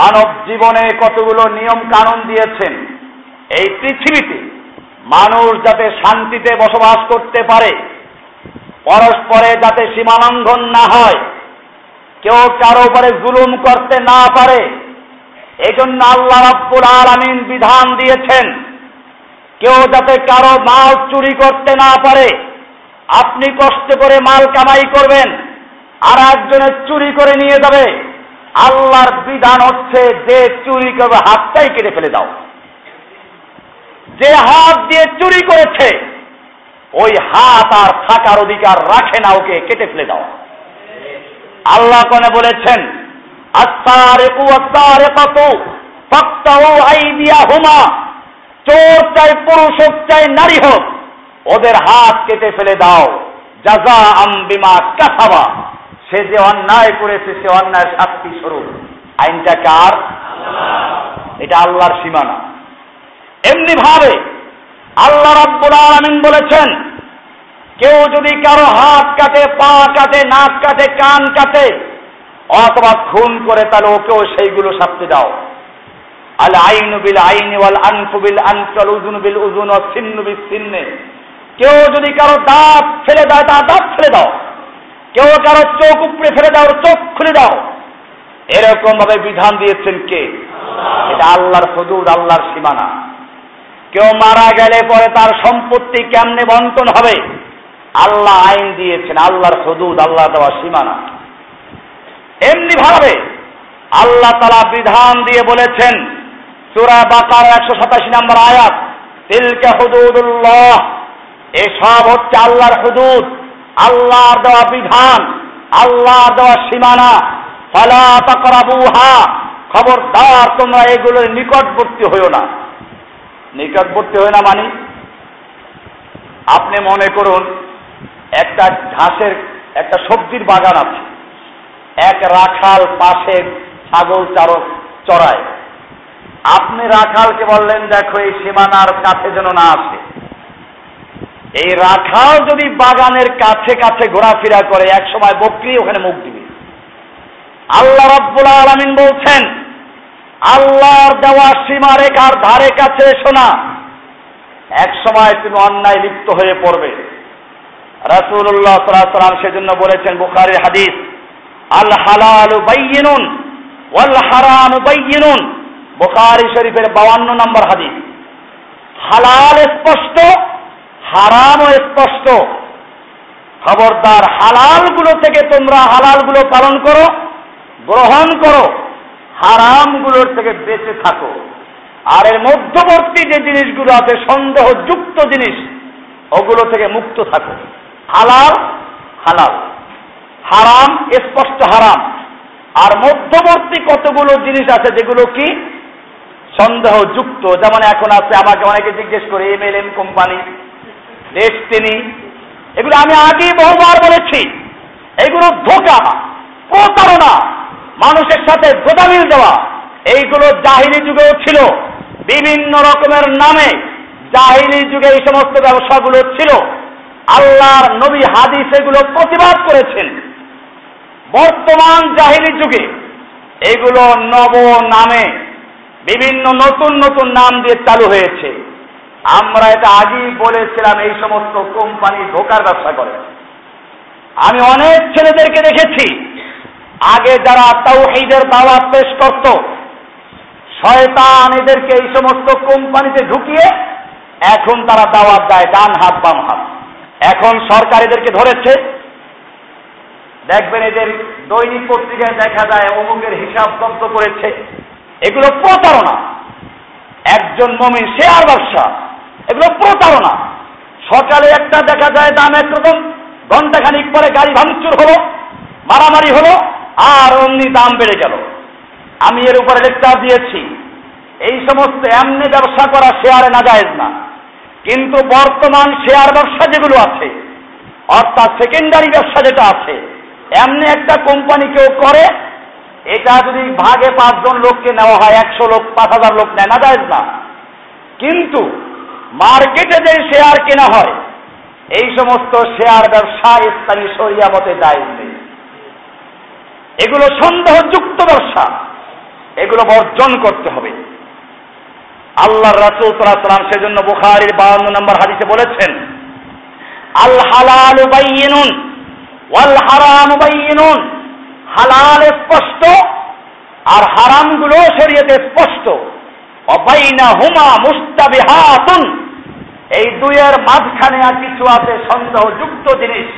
মানব জীবনে কতগুলো নিয়ম কানুন দিয়েছেন। এই পৃথিবীতে মানুষ যাতে শান্তিতে বসবাস করতে পারে, পরস্পরে যাতে সীমালঙ্ঘন না হয়, কেউ কারও উপরে জুলুম করতে না পারে এই জন্য আল্লাহ রাব্বুল আলামিন বিধান দিয়েছেন, কেউ যাতে কারও মাল চুরি করতে না পারে, আপনি কষ্ট করে মাল কামাই করবেন। আর একজনের চুরি করে নিয়ে যাবে। আল্লাহর বিধান হচ্ছে যে চুরি করবে হাতটাই কেটে ফেলে দাও। যে হাত দিয়ে চুরি করেছে, ওই হাত আর থাকার অধিকার রাখে না ওকে, কেটে ফেলে দাও। আল্লাহ কনে বলেছেন চোর চাই পুরুষ হোক, চাই নারী হোক, ওদের হাত কেটে ফেলে দাও। জাজা আম্বিমা কাসাবা। সে যে অন্যায় করেছে, সে অন্যায় শাস্তি স্বরূপ। আইনটা কার? এটা আল্লাহর সীমানা। এমনি ভাবে আল্লাহ রাব্বুল আলামিন বলেছেন, কেউ যদি কারও হাত কাটে, পা কাটে, নাক কাটে, কান কাটে, অথবা খুন করে, তাহলে ওকেও সেইগুলো শাস্তি দাও। আল আইন বিল আইন ওয়াল আনফু বিল আনফি ওয়াল উযুনু বিল উযুন ওয়াস সিন্নু বিস সিন্নে। কেউ যদি কারও দাঁত ফেলে দেয়, তার দাঁত ফেলে দাও। কেউ কারও চোখ উপড়ে ফেলে দাও, চোখ খুলে দাও। এরকম ভাবে বিধান দিয়েছেন কে? এটা আল্লাহর হদুদ আল্লাহর সীমানা। কেউ মারা গেলে পরে তার সম্পত্তি কেমনে বন্টন হবে? আল্লাহ আইন দিয়েছেন, আল্লাহর হদুদ আল্লাহ দেওয়া সীমানা। এমনি ভাবে আল্লাহ তালা বিধান দিয়ে বলেছেন, সুরা বাকার একশো সাতাশি নম্বর আয়াত, তিলকে হুদুদুল্লাহ, এসব হচ্ছে আল্লাহর হুদুদ আল্লাহর দেওয়া বিধান, আল্লাহর দেওয়া সীমানা, ফলা তাকরাবুহা। খবরদার, তোমরা এগুলোর নিকটবর্তী হইও না। নিকটবর্তী হই না মানে? আপনি মনে করুন, একটা ঘাসের, একটা সবজির বাগান আছে। এক রাখাল পাশে ছাগল চারক চড়ায়। আপনি রাখালকে বললেন, দেখো, এই সীমানার কাছে যেন না আসে। এই রাখাল যদি বাগানের কাছে কাছে ঘোরাফেরা করে, এক সময় বকরি ওখানে মুখ দিবে। আল্লাহ রব্বুল আলমিন বলছেন, আল্লাহর দেওয়া সীমা রেখার ধারে কাছে এসো না। এক সময় তুমি অন্যায় লিপ্ত হয়ে পড়বে। রাসূলুল্লাহ সাল্লাল্লাহু সেজন্য বলেছেন বুখারীর হাদিস, আল হালাল বাইয়িনুন ওয়াল হারাম বাইয়িনুন। বুখারী শরীফের 52 নম্বর হাদিস। হালাল স্পষ্ট হারামও স্পষ্ট। খবরদার হালালগুলো থেকে তোমরা হালালগুলো পালন করো, গ্রহণ করো, হারামগুলোর থেকে বেঁচে থাকো। আর এর মধ্যবর্তী যে জিনিসগুলো আছে, সন্দেহযুক্ত জিনিস, ওগুলো থেকে মুক্ত থাকো। হালাল হালাল। হারাম, স্পষ্ট হারাম। আর মধ্যবর্তী কতগুলো জিনিস আছে, যেগুলো কি? সন্দেহযুক্ত। যেমন এখন আছে, আমাকে অনেকে জিজ্ঞেস করে M L M company Destiny এগুলো আমি আগেই বহুবার বলেছি। এগুলো ধোকা, প্রতারণা, মানুষের সাথে গোদামিল দেওয়া। এইগুলো জাহিলি যুগেও ছিল। বিভিন্ন রকমের নামে জাহিলি যুগে এই সমস্ত ব্যবসাগুলো ছিল। আল্লাহর নবী হাদিস এগুলো প্রতিবাদ করেছেন। বর্তমান জাহিলি যুগে এগুলো নব নামে বিভিন্ন নতুন নতুন নাম দিয়ে চালু হয়েছে। আমরা এটা আগেই বলেছিলাম, এই সমস্ত কোম্পানি ধোকার ব্যবসা করে। আমি অনেক ছেলেদেরকে দেখেছি, আগে যারা তাওহীদের দাওয়াত পেশ করত, শয়তান এদেরকে এই সমস্ত কোম্পানিতে ঢুকিয়ে এখন তারা দাওয়াত দেয়, ডান হাত, বাম হাত। এখন সরকার এদেরকে ধরেছে। দেখবেন এদের দৈনিক পত্রিকায় দেখা যায়, অমুকের হিসাব জব্দ করেছে। এগুলো প্রতারণা। একজন মমিন শেয়ার ব্যবসা। এগুলো প্রতারণা। সকালে একটা দেখা যায় দাম একরকম ঘন্টাখানিক পরে গাড়ি ভাঙচুর হলো, মারামারি হলো, আর অমনি দাম বেড়ে গেল। আমি এর উপরে লেকচার দিয়েছি। এই সমস্ত এমনি ব্যবসা করা শেয়ারে না যায় না। কিন্তু বর্তমান শেয়ার ব্যবসা যেগুলো আছে, অর্থাৎ সেকেন্ডারি ব্যবসা যেটা আছে, এমনি একটা কোম্পানি কেউ করে, এটা যদি ভাগে পাঁচজন লোককে নেওয়া হয়, একশো লোক, পাঁচ হাজার লোক নেয় না যায় না। কিন্তু মার্কেটে যে শেয়ার কেনা হয়, এই সমস্ত শেয়ার ব্যবসা ইসলামী সরিয়া মতে নেই। এগুলো সন্দেহযুক্ত ব্যবসা। এগুলো বর্জন করতে হবে। আল্লাহ রাসুল সাল্লাম সেজন্য বুখারির বাউন্ন নম্বর হাদিসে বলেছেন, আল হালাল বাইয়িনুন ওয়াল হারাম বাইয়িনুন। হালাল স্পষ্ট আর হারামগুলো শরীয়তে স্পষ্ট। অবাইনা হুমা মুস্তাবিহাতুন এই দুইয়ের মাঝখানে আর কিছু আছে, সন্দেহযুক্ত জিনিস।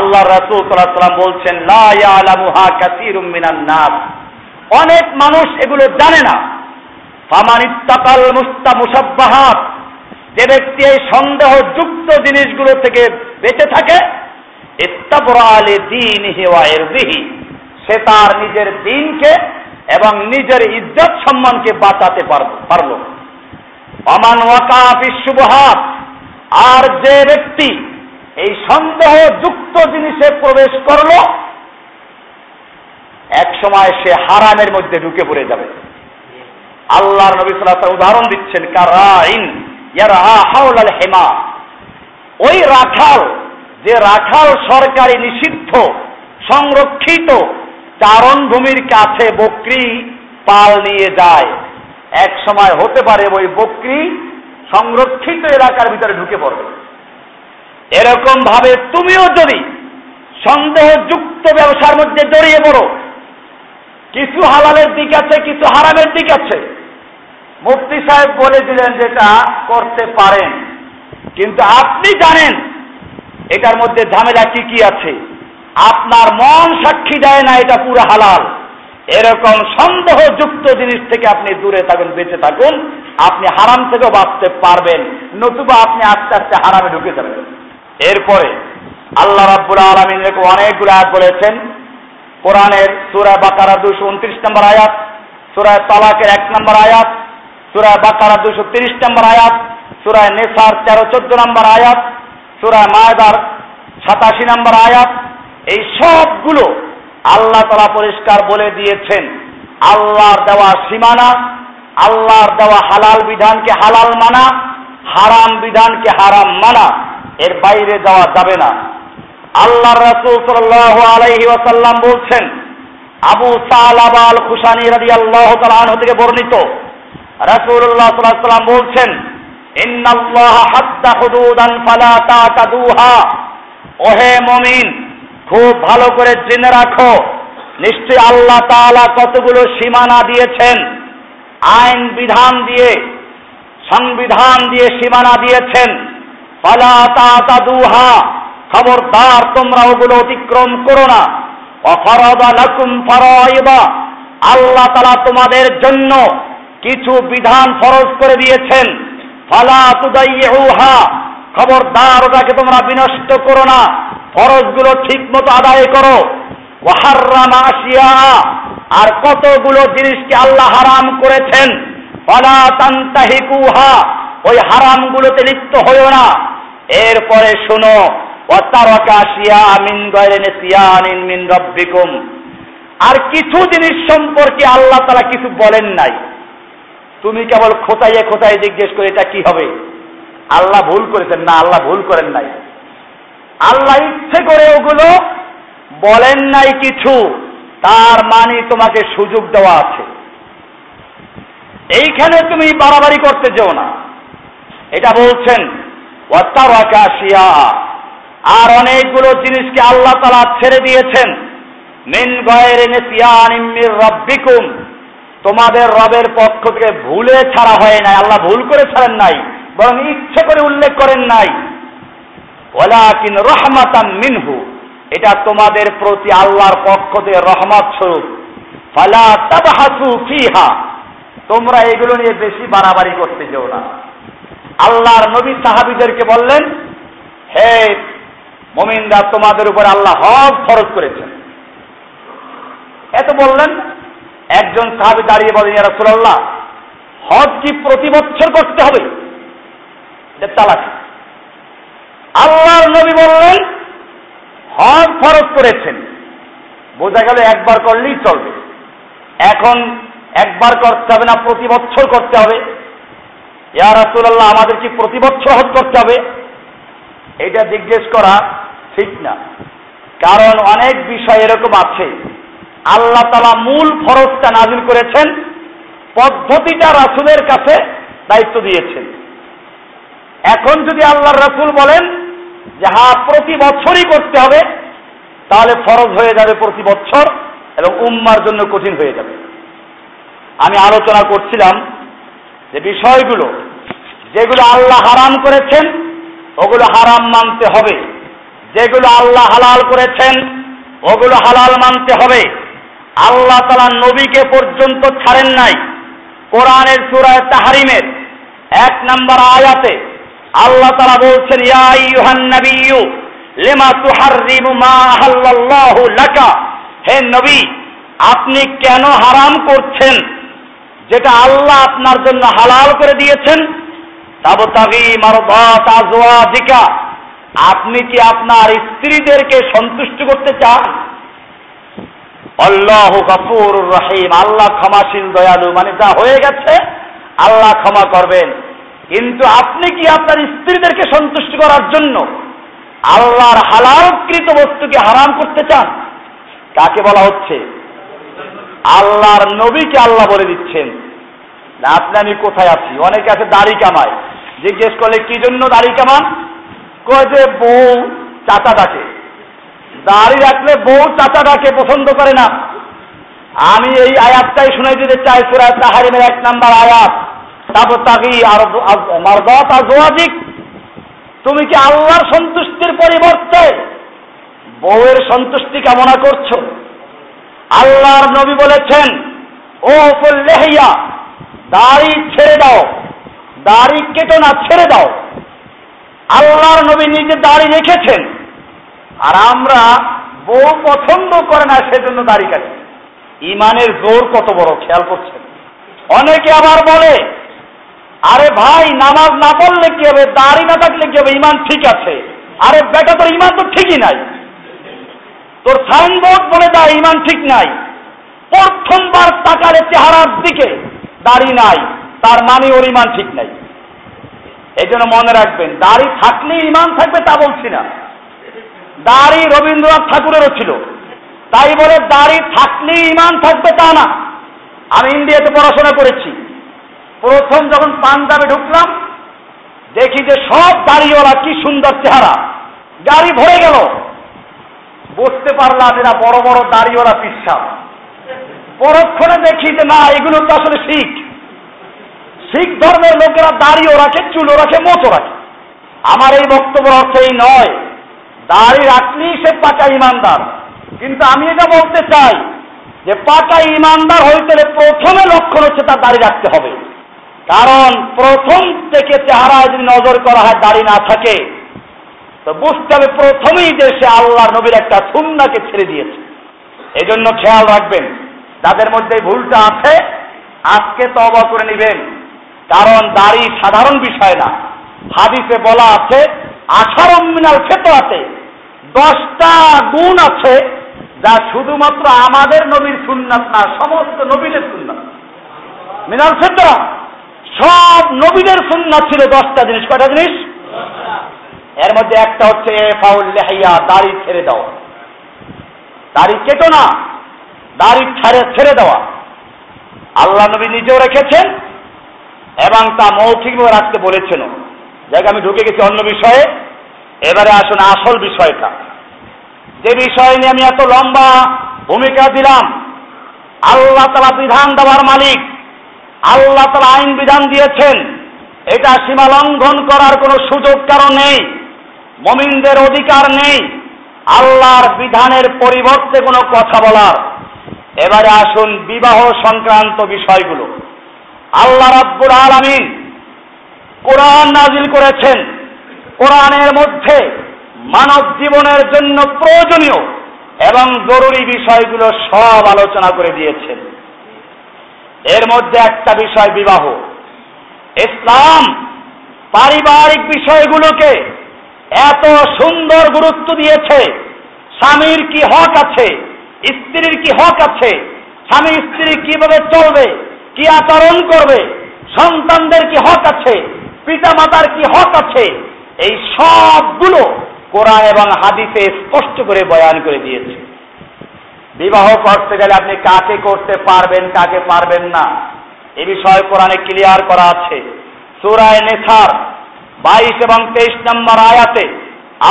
আল্লাহ রাসূল সাল্লাল্লাহু আলাইহি বলছেন, লা ইয়ালামুহা কাসীরুম মিনান নাস অনেক মানুষ এগুলো জানে না। ফামান ইত্তাকাল মুস্তা মুসাব্বাহাত। যে ব্যক্তি এই সন্দেহযুক্ত জিনিসগুলো থেকে বেঁচে থাকে, ইত্তাবরা আলী দিন ওয়া ইরদিহি। সে তার নিজের দিনকে এবং নিজের ইজ্জত সম্মানকে বাঁচাতে পারল। অমান ওয়াকাফি শুভহাত আর যে ব্যক্তি এই সন্দেহযুক্ত জিনিসে প্রবেশ করল, এক সময় সে হারামের মধ্যে ঢুকে পড়ে যাবে। আল্লাহর নবী সাল্লাল্লাহু উদাহরণ দিচ্ছেন, কারাইন হাওলাল হেমা। ওই রাখাল, যে রাখাল সরকারি নিষিদ্ধ, সংরক্ষিত, চারণভূমির কাছে বকরি পাল নিয়ে যায়। এক সময় হতে পারে ওই বকরি সংরক্ষিত এলাকার ভিতরে ঢুকে পড়বে। এরকম ভাবে তুমিও যদি সন্দেহযুক্ত ব্যবসার মধ্যে জড়িয়ে পড়ো, কিছু হালালের দিক আছে, কিছু হারামের দিক আছে। মুফতি সাহেব বলে দিলেন যেটা করতে পারেন। কিন্তু আপনি জানেন এটার মধ্যে ঝামেলা কি কি আছে। আপনার মন সাক্ষী দেয় না এটা পুরো হালাল। এরকম সন্দেহযুক্ত জিনিস থেকে আপনি দূরে থাকুন, বেঁচে থাকুন। আপনি হারাম থেকেও বাঁচতে পারবেন, নতুবা আপনি আস্তে আস্তে হারামে ঢুকে যাবেন। এরপরে আল্লাহ রাব্বুল আলমিন অনেকগুলো আয়াত বলেছেন। কোরআনের সুরায় বাকারা দুশো উনত্রিশ নম্বর আয়াত, সুরায় তালাকের এক নম্বর আয়াত, সুরায় বাকারা দুশো তিরিশ নম্বর আয়াত, সুরায় নেসার তেরো চোদ্দ নম্বর আয়াত, সুরায় মায়দার সাতাশি নম্বর আয়াত। এই সবগুলো আল্লাহ তারা পরিষ্কার বলে দিয়েছেন, আল্লাহর দেওয়া সীমানা, আল্লাহর দেওয়া হালাল বিধানকে হালাল মানা, হারাম বিধানকে হারাম মানা, এর বাইরে যাওয়া যাবে না। আল্লাহ রসুল সাল্লাহ আলাইহি ওয়াসাল্লাম বলছেন, আবু সালাব আল খুশানি রাজি আল্লাহ তালাহ থেকে বর্ণিত রসুল্লাহ সাল্লাহ সাল্লাম বলছেন, ইন্নাল্লাহ হাত্তা হুদুদান ফালা তাতাদুহা। ওহে মমিন খুব ভালো করে জেনে রাখো। নিশ্চয় আল্লাহ তাআলা কতগুলো সীমানা দিয়েছেন, আইন বিধান দিয়ে, সংবিধান দিয়ে সীমানা দিয়েছেন। তাতাদুহা, খবরদার, তোমরা ওগুলো অতিক্রম করো না। অফরদা লাকুম ফরাইবা আল্লাহ তালা তোমাদের জন্য কিছু বিধান ফরজ করে দিয়েছেন। ফালা তুদাইহা খবরদার ওটাকে তোমরা বিনষ্ট করো না। ফরজগুলো ঠিক মতো আদায় করো। আসিয়া, আর কতগুলো জিনিসকে আল্লাহ হারাম করেছেন? ফালা ওই হারামগুলোতে লিপ্ত হইও না। এরপরে শোনো আর কিছু জিনিস সম্পর্কে আল্লাহ তারা কিছু বলেন নাই। তুমি কেবল খোঁতাইয়ে খোঁতাই জিজ্ঞেস করে এটা কি হবে? আল্লাহ ভুল করেছেন। না, আল্লাহ ভুল করেন নাই। আল্লাহ ইচ্ছে করে ওগুলো বলেন নাই কিছু, তার মানে তোমাকে সুযোগ দেওয়া আছে। এইখানে তুমি বাড়াবাড়ি করতে যেও না। এটা বলছেন আর অনেকগুলো জিনিসকে আল্লাহ তালা ছেড়ে দিয়েছেন। মিন গয়ের নেসিয়ানিমির রব্বিকুম, তোমাদের রবের পক্ষ থেকে ভুলে ছাড়া হয় নাই, আল্লাহ ভুল করে ছাড়েন নাই, বরং ইচ্ছে করে উল্লেখ করেন নাই। ওলাকিন রহমাতান মিনহু। এটা তোমাদের প্রতি আল্লাহর পক্ষ থেকে রহমত স্বরূপ। ফালা তাবাহাসু ফিহা। তোমরা এগুলো নিয়ে বেশি বাড়াবাড়ি করতে যেও না। আল্লাহর নবী সাহাবিদেরকে বললেন, হে মোমিনরা, তোমাদের উপর আল্লাহ হজ ফরজ করেছেন। এত বললেন, একজন সাহাবি দাঁড়িয়ে বলেন রাসূলুল্লাহ হজ কি প্রতি বছর করতে হবে? এটা তালাক আল্লাহর নবী বললেন হজ ফরজ করেছেন। বোঝা গেল একবার করলেই চলবে। এখন একবার করতে হবে না, প্রতি বছর করতে হবে। ইয়া রাসূলুল্লাহ, আমাদের কি প্রতি বছর হজ করতে হবে? এটা জিজ্ঞেস করা ঠিক না। কারণ অনেক বিষয় এরকম আছে। আল্লাহ তালা মূল ফরজটা নাজিল করেছেন, পদ্ধতিটা রাসুলের কাছে দায়িত্ব দিয়েছেন। এখন যদি আল্লাহর রাসুল বলেন যে হ্যাঁ প্রতি বছরই করতে হবে, তাহলে ফরজ হয়ে যাবে প্রতি বছর এবং উম্মার জন্য কঠিন হয়ে যাবে। আমি আলোচনা করছিলাম যে বিষয়গুলো, যেগুলো আল্লাহ হারাম করেছেন, ওগুলো হারাম মানতে হবে। যেগুলো আল্লাহ হালাল করেছেন, ওগুলো হালাল মানতে হবে। আল্লাহ তালা নবীকে পর্যন্ত ছাড়েন নাই। কোরআনের সুরায় তাহারিমের এক নম্বর আয়াতে আল্লাহ তারা বলছেন লিমা তুহাররিমু মা আহাল্লাল্লাহু লাকা? হে নবী, আপনি কেন হারাম করছেন? যেটা আল্লাহ আপনার জন্য হালাল করে দিয়েছেন? আপনি কি আপনার স্ত্রীদেরকে সন্তুষ্ট করতে চান? আল্লাহ গফুর রহিম, আল্লাহ ক্ষমাশীল, দয়ালু মানে যা হয়ে গেছে, আল্লাহ ক্ষমা করবেন। কিন্তু আপনি কি আপনার স্ত্রীদেরকে সন্তুষ্ট করার জন্য আল্লাহর হালালকৃত বস্তুকে হারাম করতে চান? কাকে বলা হচ্ছে? আল্লাহর নবীকে আল্লাহ বলে দিচ্ছেন। না, আপনি, আমি কোথায় আছি? অনেকে আছে দাড়ি কামায়। জিজ্ঞেস করলে, কি জন্য দাড়ি কামান? কয় যে, বউ চাচা ডাকে। দাড়ি রাখলে বউ চাচা ডাকে, পছন্দ করে না। আমি এই আয়াতটাই শুনে দিতে চাই সুরা তাহারিমের এক নাম্বার আয়াত। তারপর তাকি তুমি কি আল্লাহর সন্তুষ্টির পরিবর্তে বউয়ের সন্তুষ্টি কামনা করছ? আল্লাহর নবী বলেছেন, ও লেহিয়া, দাড়ি ছেড়ে দাও, দাড়ি কেটো না ছেড়ে দাও। আল্লাহর নবী নিজে দাড়ি রেখেছেন, আর আমরা বউ পছন্দ করে না, সেজন্য দাড়ি কাটি। ইমানের জোর কত বড়, খেয়াল করছেন? অনেকে আবার বলে আরে ভাই, নামাজ না পড়লে কি হবে? দাড়ি না থাকলে কি হবে? ইমান ঠিক আছে। আরে বেটা, তোর ইমান তো ঠিকই নাই। তোর সাইনবোর্ড বলে দেয় ইমান ঠিক নাই। প্রথমবার তাকালে চেহারার দিকে দাড়ি নাই। তার মানে ওর ইমান ঠিক নাই। এই জন্য মনে রাখবেন, দাড়ি থাকলে ইমান থাকবে তা বলছি না। দাড়ি রবীন্দ্রনাথ ঠাকুরেরও ছিল। তাই বলে দাড়ি থাকলেই ইমান থাকবে তা না। আমি ইন্ডিয়াতে পড়াশোনা করেছি। প্রথম যখন পাঞ্জাবে ঢুকলাম, দেখি যে সব দাড়িওয়ালা কি সুন্দর চেহারা। গাড়ি ভরে গেল। বুঝতে পারলাম এরা বড় বড় দাড়িওয়ালা পিসাব পরক্ষণে দেখি যে না, এগুলো তো আসলে শিখ। শিখ ধর্মের লোকেরা দাড়িও রাখে, চুলও রাখে, মোচও রাখে। আমার এই বক্তব্য অর্থ এই নয়। দাড়ি রাখলেই সে পাকা ইমানদার। কিন্তু আমি এটা বলতে চাই যে পাকা ইমানদার হইতে হলে প্রথমে লক্ষণ হচ্ছে তার দাড়ি রাখতে হবে। কারণ প্রথম থেকে চেহারায় যদি নজর করা হয়, দাড়ি না থাকে, তো বুঝতে হবে প্রথমেই সে আল্লাহ নবীর একটা সুন্নাকে ছেড়ে দিয়েছে। এই জন্য খেয়াল রাখবেন যাদের মধ্যে ভুলটা আছে, আজকে তবা করে নেবেন। কারণ দাড়ি সাধারণ বিষয় না। হাদিসে বলা আছে, আঠারো মিনাল আছে দশটা গুণ আছে যা শুধুমাত্র আমাদের নবীর সুন্নাত না, সমস্ত নবীদের সুন্নাত। মিনাল ফেতরা সব নবীদের সুন্নাত ছিল দশটা জিনিস। কয়টা জিনিস? এর মধ্যে একটা হচ্ছে ফাউল লেহাইয়া দাড়ি ছেড়ে দাও দাড়ি কেটো না, দাড়ি ছাড়ে ছেড়ে দেওয়া। আল্লাহ নবী নিজেও রেখেছেন এবং তা মৌখিকভাবে রাখতে বলেছেন। যাকে আমি ঢুকে গেছি অন্য বিষয়ে। এবারে আসুন আসল বিষয়টা। যে বিষয় নিয়ে আমি এত লম্বা ভূমিকা দিলাম, আল্লাহ তালা বিধান দেওয়ার মালিক আল্লাহ তালা আইন বিধান দিয়েছেন। এটা সীমা লঙ্ঘন করার কোনো সুযোগ কারণ নেই, মমিনদের অধিকার নেই, আল্লাহর বিধানের পরিবর্তে কোনো কথা বলার। এবারে আসুন বিবাহ সংক্রান্ত বিষয়গুলো। আল্লাহ রাব্বুল আলামিন কোরআন নাজিল করেছেন। কোরআনের মধ্যে মানব জীবনের জন্য প্রয়োজনীয় এবং জরুরি বিষয়গুলো সব আলোচনা করে দিয়েছেন। এর মধ্যে একটা বিষয় বিবাহ। ইসলাম পারিবারিক বিষয়গুলোকে এত সুন্দর গুরুত্ব দিয়েছে। স্বামীর কি হক আছে? স্ত্রীর কি হক আছে? স্বামী স্ত্রী কীভাবে চলবে? কি আচরণ করবে? সন্তানদের কি হক আছে? পিতা মাতার কি হক আছে? এই সবগুলো কোরআন এবং হাদিসে স্পষ্ট করে বয়ান করে দিয়েছে। বিবাহ করতে গেলে আপনি কাকে করতে পারবেন কাকে পারবেন না এ বিষয়ে কোরআনে ক্লিয়ার করা আছে সুরায় নেথার বাইশ এবং তেইশ নম্বর আয়াতে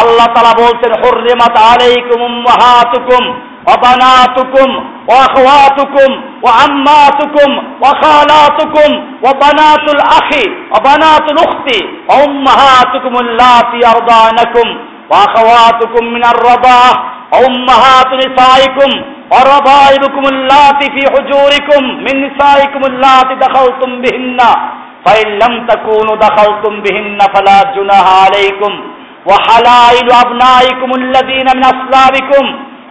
আল্লাহ তালা বলছেন হর্রেমাত আলাইকুম উম্মাহাতুকুম وبناتكم وأخواتكم وعماتكم وخالاتكم وبنات الأخ وبنات الأخت وأمهاتكم اللاتي أرضعنكم وأخواتكم من الرضاعة وأمهات نسائكم وربائبكم اللاتي في حجوركم من نسائكم اللاتي دخلتم بهن فإن لم تكونوا دخلتم بهن فلا جناح عليكم وحلائل أبنائكم الذين من أصلابكم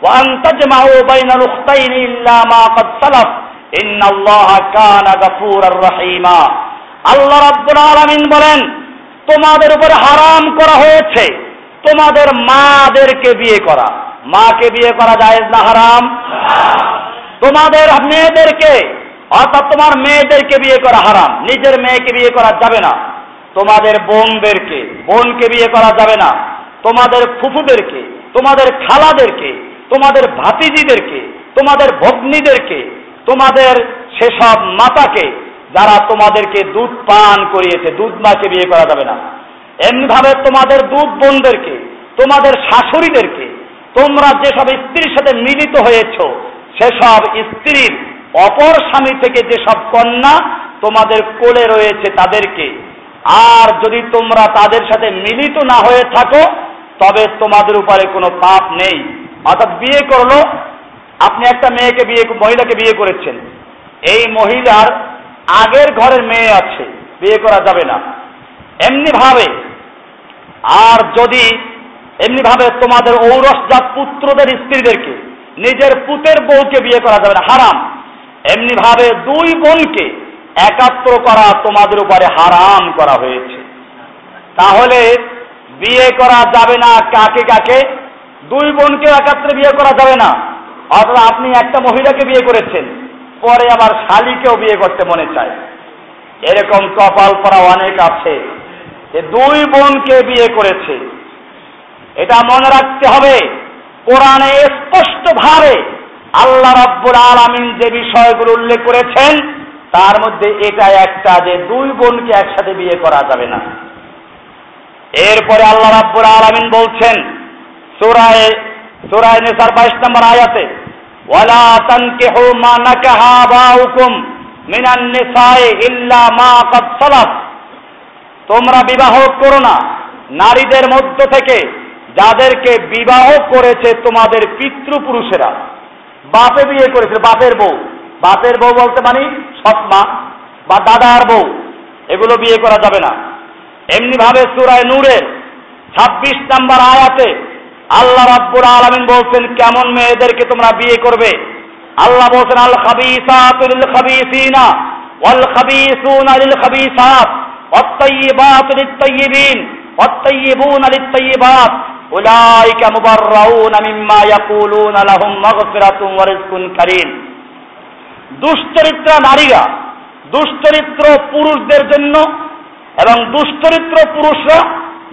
وأن تجمعوا بين الأختين إلا ما قد سلف إن الله كان غفورا رحيما আল্লাহ রাব্বুল আলামিন বলেন তোমাদের উপরে হারাম করা হয়েছে তোমাদের মাদেরকে বিয়ে করা মাকে বিয়ে করা জায়েজ না হারাম? তোমাদের মেয়েদেরকে, অর্থাৎ তোমার মেয়েদেরকে বিয়ে করা হারাম। নিজের মেয়েকে বিয়ে করা যাবে না। তোমাদের বোনদেরকে, বোনকে বিয়ে করা যাবে না। তোমাদের ফুফুদেরকে, তোমাদের খালাদেরকে, তোমাদের ভাতিজিদেরকে, তোমাদের ভগ্নীদেরকে, তোমাদের সেসব মাতাকে যারা তোমাদেরকে দুধ পান করিয়েছে, দুধ মাকে বিয়ে করা যাবে না। এমনিভাবে তোমাদের দুধ বোনদেরকে, তোমাদের শাশুড়িদেরকে তোমরা যেসব স্ত্রীর সাথে মিলিত হয়েছ, সেসব স্ত্রীর অপর স্বামী থেকে যেসব কন্যা তোমাদের কোলে রয়েছে তাদেরকে, আর যদি তোমরা তাদের সাথে মিলিত না হয়ে থাকো, তবে তোমাদের উপরে কোনো পাপ নেই। অর্থাৎ বিয়ে করল, আপনি একটা মেয়েকে বিয়ে, মহিলাকে বিয়ে করেছেন। এই মহিলার আগের ঘরের মেয়ে আছে, বিয়ে করা যাবে না। এমনি ভাবে আর যদি এমনি ভাবে তোমাদের ঔরসজাত পুত্রদের স্ত্রীদেরকে নিজের পুতের বউকে বিয়ে করা যাবে না, হারাম। এমনি ভাবে দুই বোনকে একাত্র করা তোমাদের উপরে হারাম করা হয়েছে। তাহলে বিয়ে করা যাবে না কাকে কাকে? দুই বোনকে একাত্রে বিয়ে করা যাবে না। অথবা আপনি একটা মহিলাকে বিয়ে করেছেন, পরে আবার শালিকেও বিয়ে করতে মনে চায়। এরকম কপাল পরা অনেক আছে দুই বোনকে বিয়ে করেছে। এটা মনে রাখতে হবে, কোরআনে স্পষ্ট ভাবে আল্লাহ রাব্বুল আলামিন যে বিষয়গুলো উল্লেখ করেছেন, তার মধ্যে এটা একটা যে দুই বোনকে একসাথে বিয়ে করা যাবে না। এরপরে আল্লাহ রাব্বুল আলামিন বলছেন, সূরায়ে সূরায়ে নিসার 22 নম্বর আয়াতে, ওয়ালা তানকিহু মা নাকাহা বাউকুম মিনান নিসায়ে ইল্লা মা কাদ তোমরা বিবাহ করো না, নারীদের মধ্য থেকে যাদেরকে বিবাহ করেছে তোমাদের পিতৃপুরুষেরা। বাপে বিয়ে করেছে, বাপের বউ। বাপের বউ বলতে মানে সৎমা বা দাদার বউ। এগুলো বিয়ে করা যাবে না। এমনি ভাবে সুরায় নূরের ছাব্বিশ নাম্বার আয়াতে আল্লাহ রাব্বুর আলমিন বলছেন, কেমন মেয়েদেরকে তোমরা বিয়ে করবে? আল্লাহ বলছেন আল খাবিসাতুল খাবিসিনা ওয়াল খাবিসুনা লিল খাবিসাত ওয়াত তাইয়িবাতু লিত তাইয়িবিন ওয়াত তাইয়িবুনা লিত তাইয়িবাত উলাইকা মুবাররাউন মিম্মা ইয়াকুলুন লাহুম মাগফিরাতুন ওয়া রিজকুন কারীম। দুশ্চরিত্র নারীরা দুশ্চরিত্র পুরুষদের জন্য এবং দুশ্চরিত্র পুরুষরা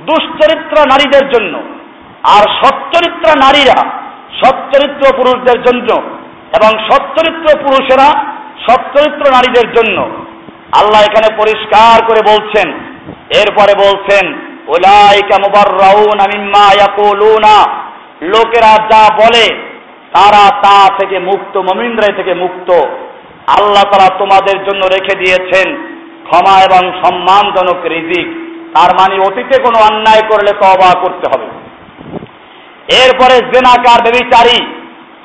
দুশ্চরিত্র নারীদের জন্য। আর সচ্চরিত্র নারীরা সচ্চরিত্র পুরুষদের জন্য এবং সচ্চরিত্র পুরুষেরা সচ্চরিত্র নারীদের জন্য। আল্লাহ এখানে পরিষ্কার করে বলছেন, এরপরে বলছেন লোকেরা যা বলে, তারা তা থেকে মুক্ত মমিন্দ্রাই থেকে মুক্ত। আল্লাহ তারা তোমাদের জন্য রেখে দিয়েছেন ক্ষমা এবং সম্মানজনক রিজিক। তার মানে অতীতে কোনো অন্যায় করলে তবা করতে হবে। এরপরে জেনাকার বেবিচারী,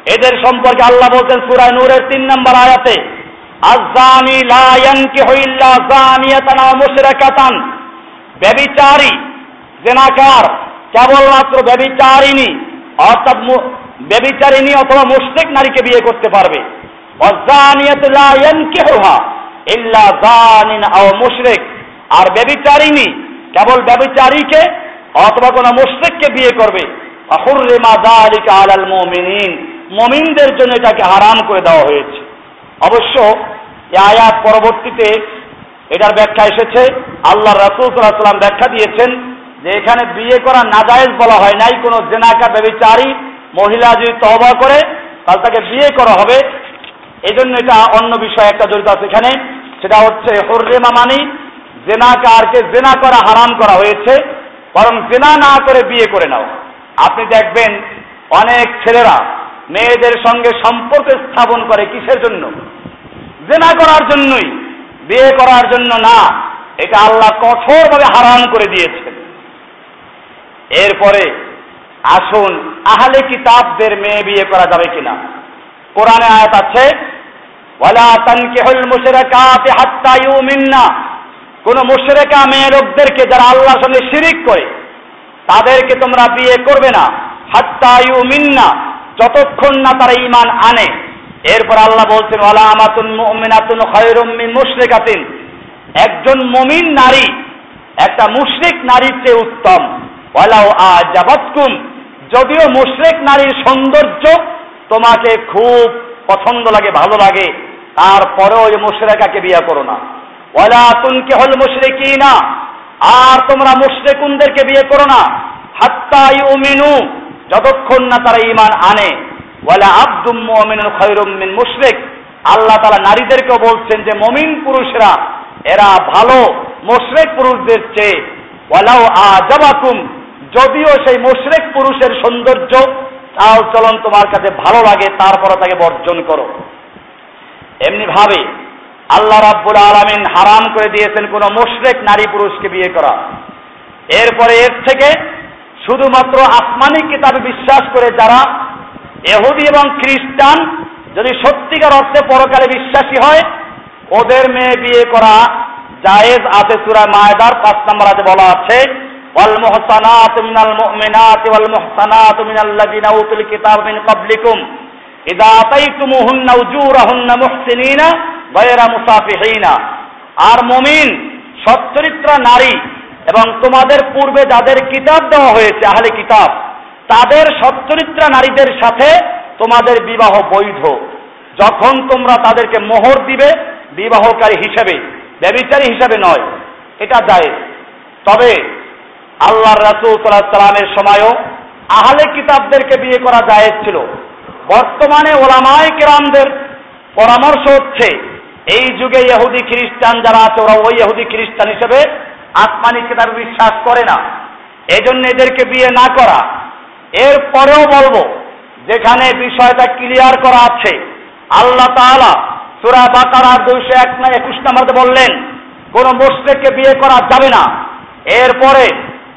এদের সম্পর্কে আল্লাহ বলছেন সুরায় নূরের তিন নম্বর আয়াতে আজানি লা ইয়ানকিহু ইল্লা জানিয়াতান মুশরিকাতান। ব্যভিচারী জেনাকার, কেবলমাত্র ব্যভিচারিণী অর্থাৎ ব্যভিচারিণী অথবা মুশরিক নারীকে বিয়ে করতে পারবে। মুশরিক। আর ব্যভিচারিণী কেবল ব্যভিচারীকে অথবা কোনো মুশরিককে বিয়ে করবে। মুমিনদের জন্য এটাকে হারাম করে দেওয়া হয়েছে। অবশ্য আয়াত পরবর্তীতে এটার ব্যাখ্যা এসেছে। আল্লাহ রাসুল সাল্লাম ব্যাখ্যা দিয়েছেন যে এখানে বিয়ে করা নাজায়েজ বলা হয় নাই, কোনো জেনাকা ব্যবিচারী মহিলা যদি তহবা করে, তাহলে তাকে বিয়ে করা হবে। এই জন্য এটা অন্য বিষয় একটা জড়িত আছে এখানে। সেটা হচ্ছে হর্রেমা মানি, জেনাকারকে জেনা করা হারাম করা হয়েছে, বরং জেনা না করে বিয়ে করে নাও। আপনি দেখবেন অনেক ছেলেরা মেয়েদের সঙ্গে সম্পর্ক স্থাপন করে কিসের জন্য? জেনা করার জন্যই। বিয়ে করার জন্য না। এটা আল্লাহ কঠোরভাবে হারাম করে দিয়েছেন। এরপরে আসুন, আহলে কিতাবদের মেয়ে বিয়ে করা যাবে কিনা? কোরআনে আয়াত আছে, ওয়ালা তানকিহুল মুশরিকাতি হাত্তা ইউমিননা। কোন মুশরিকা মেয়ে লোকদেরকে যারা আল্লাহর সঙ্গে শিরিক করে, তাদেরকে তোমরা বিয়ে করবে না। হাত্তা ইউমিননা, যতক্ষণ না তারা ঈমান আনে। এরপর আল্লাহ বলছেন, ওয়ালা আমাতুন মুমিনাতুন খায়রুম মিন মুশরিকাতিন। একজন মুমিন নারী, একটা মুশরিক নারীর চেয়ে উত্তম। ওয়ালাউ আজাবাতকুম, যদিও মুশরিক নারীর সৌন্দর্য তোমাকে খুব পছন্দ লাগে, ভালো লাগে, তারপরেও ওই মুশরেকাকে বিয়ে করো না। ওয়ালা তুনকে হল মুশরিকিনা, আর তোমরা মুশরিকুনদেরকে বিয়ে করো না। হাত্তা ইউমিনু, যতক্ষণ না তারা ঈমান আনে। ওয়ালা আব্দুম মুমিনুন খায়রুম মিন মুশরিক, আল্লাহ তাআলা নারীদেরকেও বলছেন যে, মুমিন পুরুষরা, এরা ভালো মুশরিক পুরুষদের চেয়ে। ওয়ালাউ আজাবাকুম যদিও সেই মুশরিক পুরুষের সৌন্দর্য চাল চলন তোমার কাছে ভালো লাগে, তারপরে তাকে বর্জন করো। এমনি ভাবে আল্লাহ রাব্বুল আলামিন হারাম করে দিয়েছেন কোন মুশরিক নারী পুরুষকে বিয়ে করা। এরপরে এর থেকে শুধুমাত্র আসমানি কিতাবে বিশ্বাস করে যারা এহুদি এবং খ্রিস্টান, যদি সত্যিকার অর্থে পরকালে বিশ্বাসী হয়, ওদের মেয়ে বিয়ে করা জায়েজ আছে সূরা মায়দার পাঁচ নম্বর আছে বলা আছে والمحصنات من المؤمنات والمحصنات من الذين اوتوا الكتاب من قبلكم اذا اتيتموهن اجورهن محسنين غير مسافحين আর মুমিন সচ্চরিত্রা নারী এবং তোমাদের পূর্বে যাদের কিতাব দেওয়া হয়েছে আহলে কিতাব তাদের সচ্চরিত্রা নারীদের সাথে তোমাদের বিবাহ বৈধ যখন তোমরা তাদেরকে মোহর দিবে বিবাহকারী হিসেবে ব্যবিচারী হিসেবে নয় এটা যায় তবে আল্লাহ রাসুল সাল্লামের সময়ও আহলে কিতাবদেরকে বিয়ে করা জায়েজ ছিল। বর্তমানে ওলামায় কেরামদের পরামর্শ হচ্ছে, এই যুগে ইহুদি খ্রিস্টান যারা আছে ওরা ওই ইহুদি খ্রিস্টান হিসেবে আসমানি কিতাব বিশ্বাস করে না। এই জন্য এদেরকে বিয়ে না করা। এর পরেও বলব, যেখানে বিষয়টা ক্লিয়ার করা আছে, আল্লাহ তাআলা সূরা বাকারার দুইশো এক না একুশ নম্বরতে বললেন, কোন মুসলিককে বিয়ে করা যাবে না। এরপরে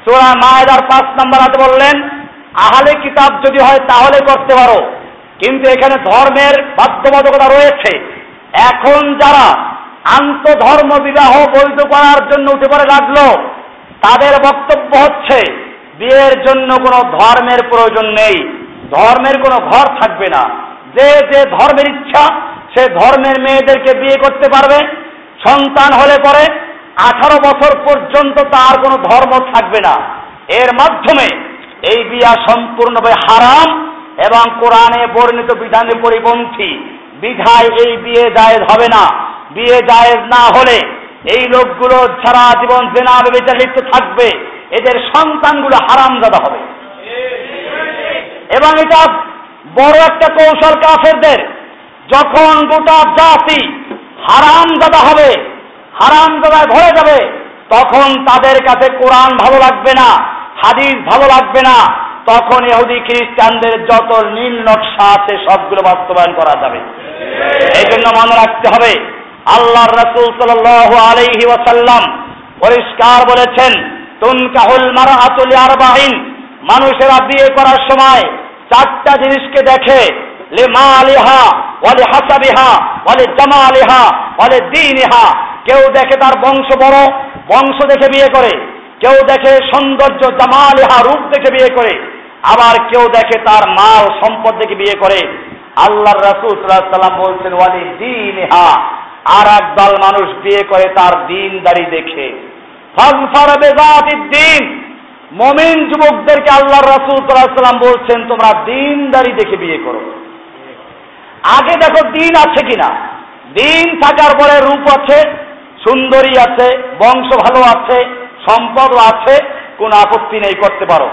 সূরা মায়েদার পাঁচ নম্বর হাতে বললেন, আহলে কিতাব যদি হয় তাহলে করতে পারো। কিন্তু এখানে ধর্মের বাধ্যবাধকতা রয়েছে। এখন যারা আন্তধর্ম বিবাহ বৈধ করার জন্য উঠে পড়ে লাগল তাদের বক্তব্য হচ্ছে, বিয়ের জন্য কোনো ধর্মের প্রয়োজন নেই। ধর্মের কোনো ঘর থাকবে না। যে যে ধর্মের ইচ্ছা, সে ধর্মের মেয়েদেরকে বিয়ে করতে পারবে, সন্তান হলে পরে আঠারো বছর পর্যন্ত তার কোনো ধর্ম থাকবে না। এর মাধ্যমে এই বিয়া সম্পূর্ণভাবে হারাম এবং কোরআনে বর্ণিত বিধানের পরিপন্থী বিধায় এই বিয়ে জায়েজ হবে না। বিয়ে জায়েজ না হলে এই লোকগুলো সারা জীবন জেনা বেচার লিপ্ত থাকবে। এদের সন্তানগুলো হারামজাদা হবে। এবং এটা বড় একটা কৌশল কাফেরদের। যখন গোটা জাতি হারামজাদা হবে হারামজাদায় ভরে যাবে, তখন তাদের কাছে কোরআন ভালো লাগবে না, হাদিস ভালো লাগবে না, তখন ইহুদি খ্রিস্টানদের যত নীল নকশা আছে সবগুলো বাস্তবায়ন করা যাবে। এই জন্য মনে রাখতে হবে, আল্লাহর রাসূল সাল্লাল্লাহু আলাইহি ওয়াসাল্লাম পরিষ্কার বলেছেন, তুনকাহুল মারআতুল আরবাইন মানুষেরা বিয়ে করার সময় চারটা জিনিসকে দেখে, লে মালিহা ওয়ালি হাসাবিহা ওয়ালি জামালিহা ওয়ালি দীনিহা কেউ দেখে তার বংশ বড়, বংশ দেখে বিয়ে করে। কেউ দেখে সৌন্দর্য জামালিহা রূপ দেখে বিয়ে করে। আবার কেউ দেখে তার মাল সম্পদ দেখে বিয়ে করে। আল্লাহর রাসূল বলছেন, ওয়ালি দীনিহা। আর এক দল মানুষ বিয়ে করে তার দিনদারি দেখে। ফাজফার বেজাতিদ দিন মমিন যুবকদেরকে আল্লাহ রাসূল বলছেন, তোমরা দিন দিনদারি দেখে বিয়ে করো। আগে দেখো দিন আছে কিনা? দিন থাকার পরে রূপ আছে সুন্দরী আছে, বংশ ভালো আছে সম্পদ আছে, কোনো আপত্তি নেই করতে পারো।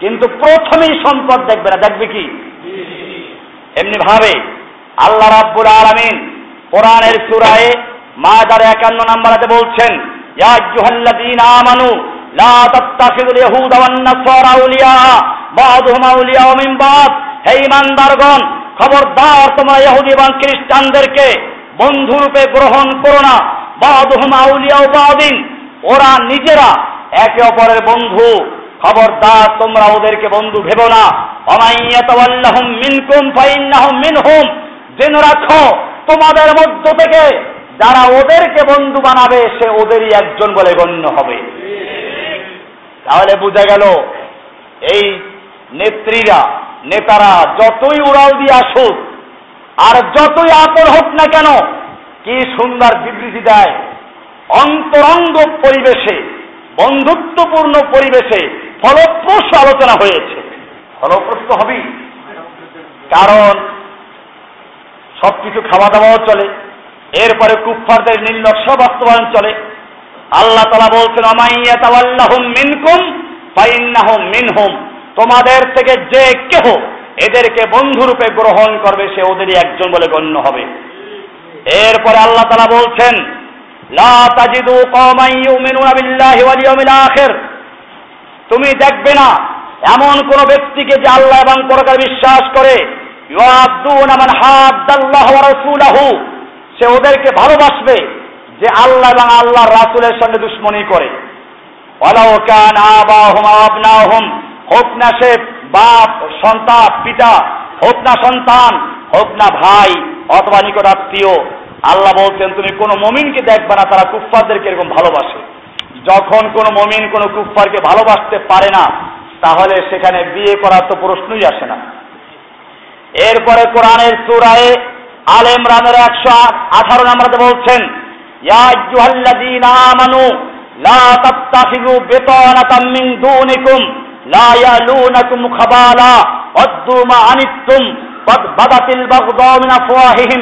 কিন্তু প্রথমেই সম্পদ দেখবে না, দেখবে কি? এমনি ভাবে আল্লাহ রাব্বুল আলামিন কোরআনের সূরায়ে মাদার 51 নম্বরেতে বলছেন খবরদার তোমরা ইহুদি এবং খ্রিস্টানদেরকে বন্ধুরূপে গ্রহণ করো না। ওরা নিজেরা একে অপরের বন্ধু। খবরদার, তোমরা ওদেরকে বন্ধু ভেবো না। জেনে রাখো, তোমাদের মধ্য থেকে যারা ওদেরকে বন্ধু বানাবে, সে ওদেরই একজন বলে গণ্য হবে। তাহলে বোঝা গেল, এই নেত্রীরা, নেতারা যতই উড়াল দিয়ে আসুক, আর যতই আপন হোক না কেন কি সুন্দর বিবৃতি দেয়? অন্তরঙ্গ পরিবেশে, বন্ধুত্বপূর্ণ পরিবেশে ফলপ্রসূ আলোচনা হয়েছে। ফলপ্রসূ হবেই কারণ সবকিছু খাওয়া দাওয়াও চলে, এরপরে কুফফারদের নির্লক্ষ্য বাস্তবায়ন চলে। আল্লাহ তালা বলছেন অমাইয়াতাওয়াল্লাহুম মিনকুম ফাইন্নাহুম মিনহুম। তোমাদের থেকে যে কেহ এদেরকে বন্ধুরূপে গ্রহণ করবে, সে ওদেরই একজন বলে গণ্য হবে। এরপরে আল্লাহ তালা বলছেন তুমি দেখবে না এমন কোন ব্যক্তিকে যে আল্লাহ এবং পরকার বিশ্বাস করে। সে ওদেরকে ভালোবাসবে যে আল্লাহ এবং আল্লাহর রাসূলের সঙ্গে দুশ্মনী করে। হোক না সে বাপ, সন্তান, পিতা, হোক না সন্তান, হোক না ভাই অথবা নিকট আত্মীয়। আল্লাহ বলছেন তুমি কোনো মমিনকে দেখবে না তারা কুফফারদেরকে এরকম ভালোবাসে যখন কোনো মমিন কোনো কুফফারকে ভালোবাসতে পারে না তাহলে সেখানে বিয়ে করার তো প্রশ্নই আসে না এরপরে কোরআনের সুরায়ে আল ইমরানের একশো আঠারো নম্বরতে বলছেন ইয়া আইয়ুহাল্লাযীনা আমানু লা তাত্তাখিযু বিতানাতাম মিন দুনিকুম লা ইয়ালুনাকুম খাবালা ওয়াদ্দু মা আনিত্তুম قد بدت البغضاء من أفواههم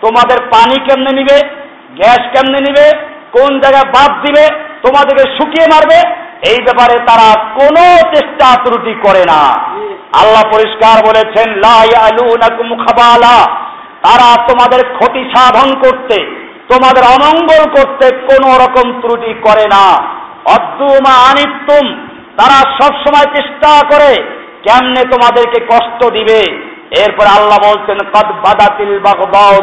তোমাদের পানি কেমনে নিবে? গ্যাস কেমনে নিবে? কোন জায়গায় বাদ দিবে? তোমাদেরকে শুকিয়ে মারবে? এই ব্যাপারে তারা কোনো চেষ্টা ত্রুটি করে না। আল্লাহ পরিষ্কার বলেছেন খাবালা। তারা তোমাদের ক্ষতি সাধন করতে, তোমাদের অমঙ্গল করতে কোনো রকম ত্রুটি করে না। অদ্দুমা আনিত্তুম। তারা সবসময় চেষ্টা করে, কেমনে তোমাদেরকে কষ্ট দিবে? এরপর আল্লাহ বলছেন, কদ বাদাতিল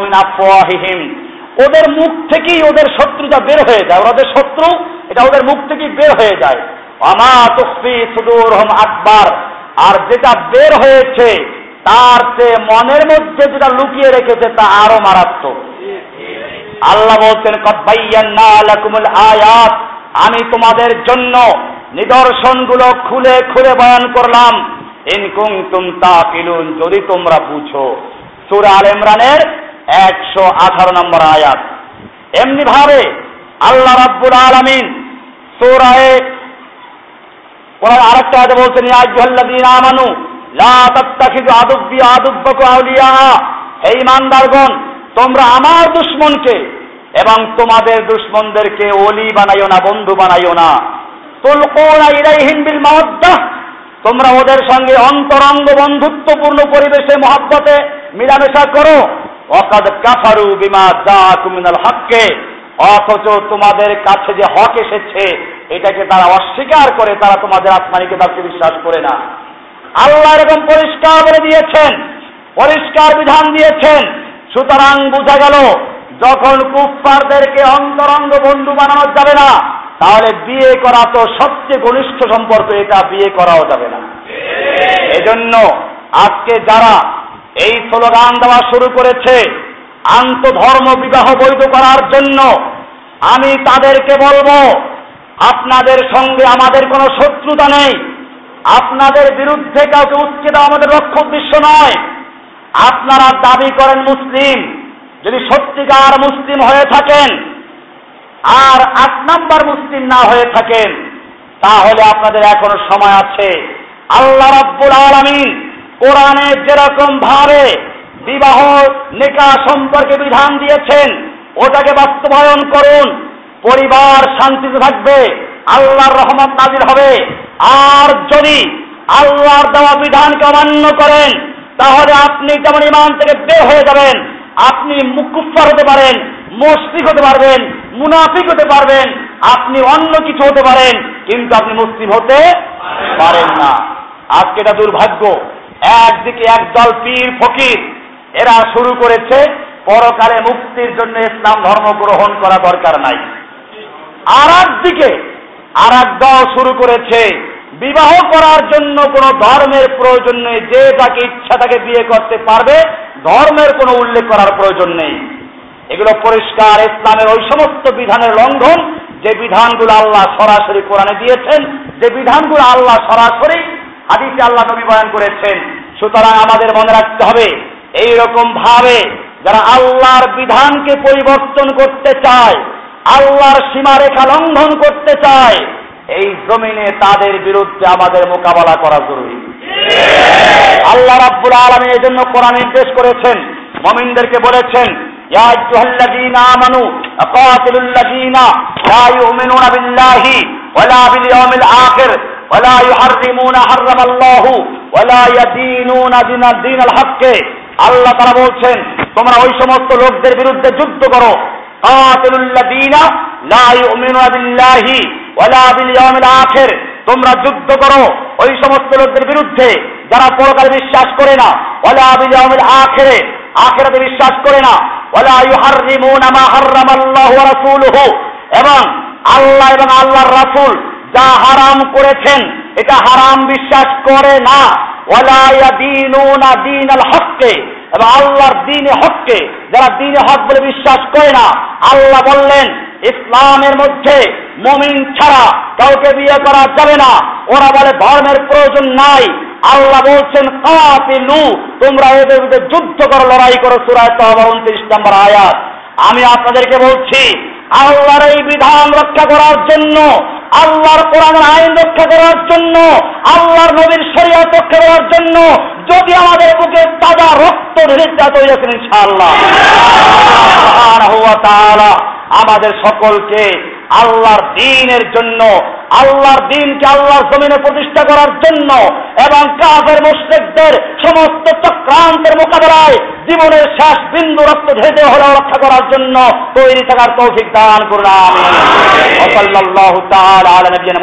মিন আফওয়াহিহিম। ওদের মুখ থেকেই ওদের শত্রুটা বের হয়ে যায়। ওদের শত্রু, এটা ওদের মুখ থেকেই বের হয়ে যায়। আমা তুখফি সুদুরহুম আকবার। আর যেটা বের হয়েছে, তার চেয়ে মনের মধ্যে যেটা লুকিয়ে রেখেছে, তা আরও মারাত্মক। আল্লাহ বলছেন কব্বাইয়ান্না লাকুমুল আয়াত। আমি তোমাদের জন্য নিদর্শনগুলো খুলে খুলে বয়ান করলাম। ইনকুম তুম তাকিলুন, যদি তোমরা বুঝো, সূরা আল ইমরানের একশো আঠারো নম্বর আয়াত। এমনি ভাবে আল্লাহ রাব্বুল আলামিন সূরায়ে কোরআন আরেকটা আয়াতে বলছেন, ইয়া আইয়ুহাল্লাযীনা আমানু, লা তাত্তাখিযু আদুব্বি আদুব্বাকুম আউলিয়া হে ঈমানদারগণ তোমরা আমার দুশমনকে এবং তোমাদের দুশমনদেরকে ওলি বানাইও না, বন্ধু বানাইও না। তুলকুনা ইলাইহিম বিল মাওয়াদ্দাহ তোমরা ওদের সঙ্গে অন্তরঙ্গ বন্ধুত্বপূর্ণ পরিবেশে মহাব্বতে মিলামেশা করো। অকাদ কাফারু বিমা দা মিনাল হককে। অথচ তোমাদের কাছে যে হক এসেছে, এটাকে তারা অস্বীকার করে তারা তোমাদের আসমানি কিতাবকে বিশ্বাস করে না। আল্লাহ এরকম পরিষ্কার বলে দিয়েছেন, পরিষ্কার বিধান দিয়েছেন। সুতরাং বোঝা গেল, যখন কুফফারদেরকে অন্তরঙ্গ বন্ধু বানানো যাবে না তাহলে বিয়ে করা তো সবচেয়ে ঘনিষ্ঠ সম্পর্ক, এটা বিয়ে করাও যাবে না। এজন্য আজকে যারা এই স্লোগান দেওয়া শুরু করেছে, আন্তধর্ম বিবাহ বৈধ করার জন্য, আমি তাদেরকে বলব, আপনাদের সঙ্গে আমাদের কোনো শত্রুতা নেই। আপনাদের বিরুদ্ধে কাউকে উচ্চে দেওয়া আমাদের লক্ষ্য উদ্দেশ্য নয়। আপনারা দাবি করেন মুসলিম। যদি সত্যিকার মুসলিম হয়ে থাকেন আর আট নাম্বার মুসলিম না হয়ে থাকেন, তাহলে আপনাদের এখনও সময় আছে। আল্লাহ রাব্বুল আলামিন কোরআনে যেরকম ভাবে বিবাহ নেকা সম্পর্কে বিধান দিয়েছেন, ওটাকে বাস্তবায়ন করুন, পরিবার শান্তিতে থাকবে, আল্লাহর রহমত নাজির হবে। আর যদি আল্লাহর দেওয়া বিধানকে অমান্য করেন, তাহলে আপনি যেমন ইমান থেকে বের হয়ে যাবেন, আপনি মুকুফার হতে পারেন মুসলিক হতে পারবেন মুনাফিক হতে পারবেন, আপনি অন্য কিছু হতে পারেন, কিন্তু আপনি মুসলিম হতে পারেন না। আজকে এটা দুর্ভাগ্য। একদিকে একদল পীর ফকির, এরা শুরু করেছে, পরকালে মুক্তির জন্য ইসলাম ধর্ম গ্রহণ করা দরকার নাই। আর একদিকে আর এক দল শুরু করেছে, বিবাহ করার জন্য কোনো ধর্মের প্রয়োজন নেই, যে তাকে ইচ্ছা তাকে বিয়ে করতে পারবে, ধর্মের কোনো উল্লেখ করার প্রয়োজন নেই। এগুলো পরিষ্কার ইসলামের ওই সমস্ত বিধানের লঙ্ঘন, যে বিধানগুলো আল্লাহ সরাসরি কোরআনে দিয়েছেন, যে বিধানগুলো আল্লাহ সরাসরি হাদিসে আল্লাহ নবী বয়ান করেছেন। সুতরাং আমাদের মনে রাখতে হবে এই রকম ভাবে যারা আল্লাহর বিধানকে পরিবর্তন করতে চায়, আল্লাহর সীমারেখা লঙ্ঘন করতে চায়, এই জমিনে তাদের বিরুদ্ধে আমাদের মোকাবেলা করা জরুরি। আল্লাহ রাব্বুল আলমী এই জন্য কোরআন নির্দেশ করেছেন, মমিনদেরকে বলেছেন يا أيها الذين آمنوا قاتلوا الذين لا يؤمنون بالله ولا باليوم الآخر ولا يحرمون حرم الله ولا يدينون دين الدين الحق আল্লাহ তারা বলছেন তোমরা ওই সমস্ত লোকদের বিরুদ্ধে যুদ্ধ করো কাতিলুল্লাযীনা লা ইউমিনুনা বিল্লাহি ওয়ালা বিল ইয়াউমিল আখির তোমরা যুদ্ধ করো ওই সমস্ত লোকদের বিরুদ্ধে যারা পরকালে বিশ্বাস করে না ওয়ালা বিল ইয়াউমিল আখিরে আখিরাতে বিশ্বাস করে না। ওয়ালা ইউহাররিমুনা মা হাররামাল্লাহু ওয়া রাসূলুহু। এবং আল্লাহ এবং আল্লাহর রাসূল যা হারাম করেছেন, এটা হারাম বিশ্বাস করে না। ওয়ালা ইয়াদিনুনা দীনাল হককে। এবং আল্লাহর দিনে হককে, যারা দিনে হক বলে বিশ্বাস করে না, আল্লাহ বললেন, ইসলামের মধ্যে মমিন ছাড়া কাউকে বিয়ে করা যাবে না। ওরা বলে ধর্মের প্রয়োজন নাই। আল্লাহ বলছেন কাতিলু তোমরা এদের বিরুদ্ধে যুদ্ধ করো, লড়াই করো। সুরায় তহবা উনত্রিশ নম্বর আয়াত। আমি আপনাদেরকে বলছি, আল্লাহর এই বিধান রক্ষা করার জন্য, আল্লাহর কোরআনের আইন রক্ষা করার জন্য, আল্লাহর নবীর শরীয়ত রক্ষা করার জন্য, যদি আমাদের বুকে তাজা রক্ত ঢেলে তৈরি আছেন ইনশাআল্লাহ। আমাদের সকলকে আল্লাহর দিনের জন্য আল্লাহর দিনকে আল্লাহর জমিনে প্রতিষ্ঠা করার জন্য এবং কাজের মুসলিকদের সমস্ত চক্রান্তের মোকাবেলায় জীবনের শেষ বিন্দু রক্ত ভেদে হলে রক্ষা করার জন্য তৈরি থাকার তৌফিক দান করুন আল্লাহ তাআলা আলা নবিয়িনা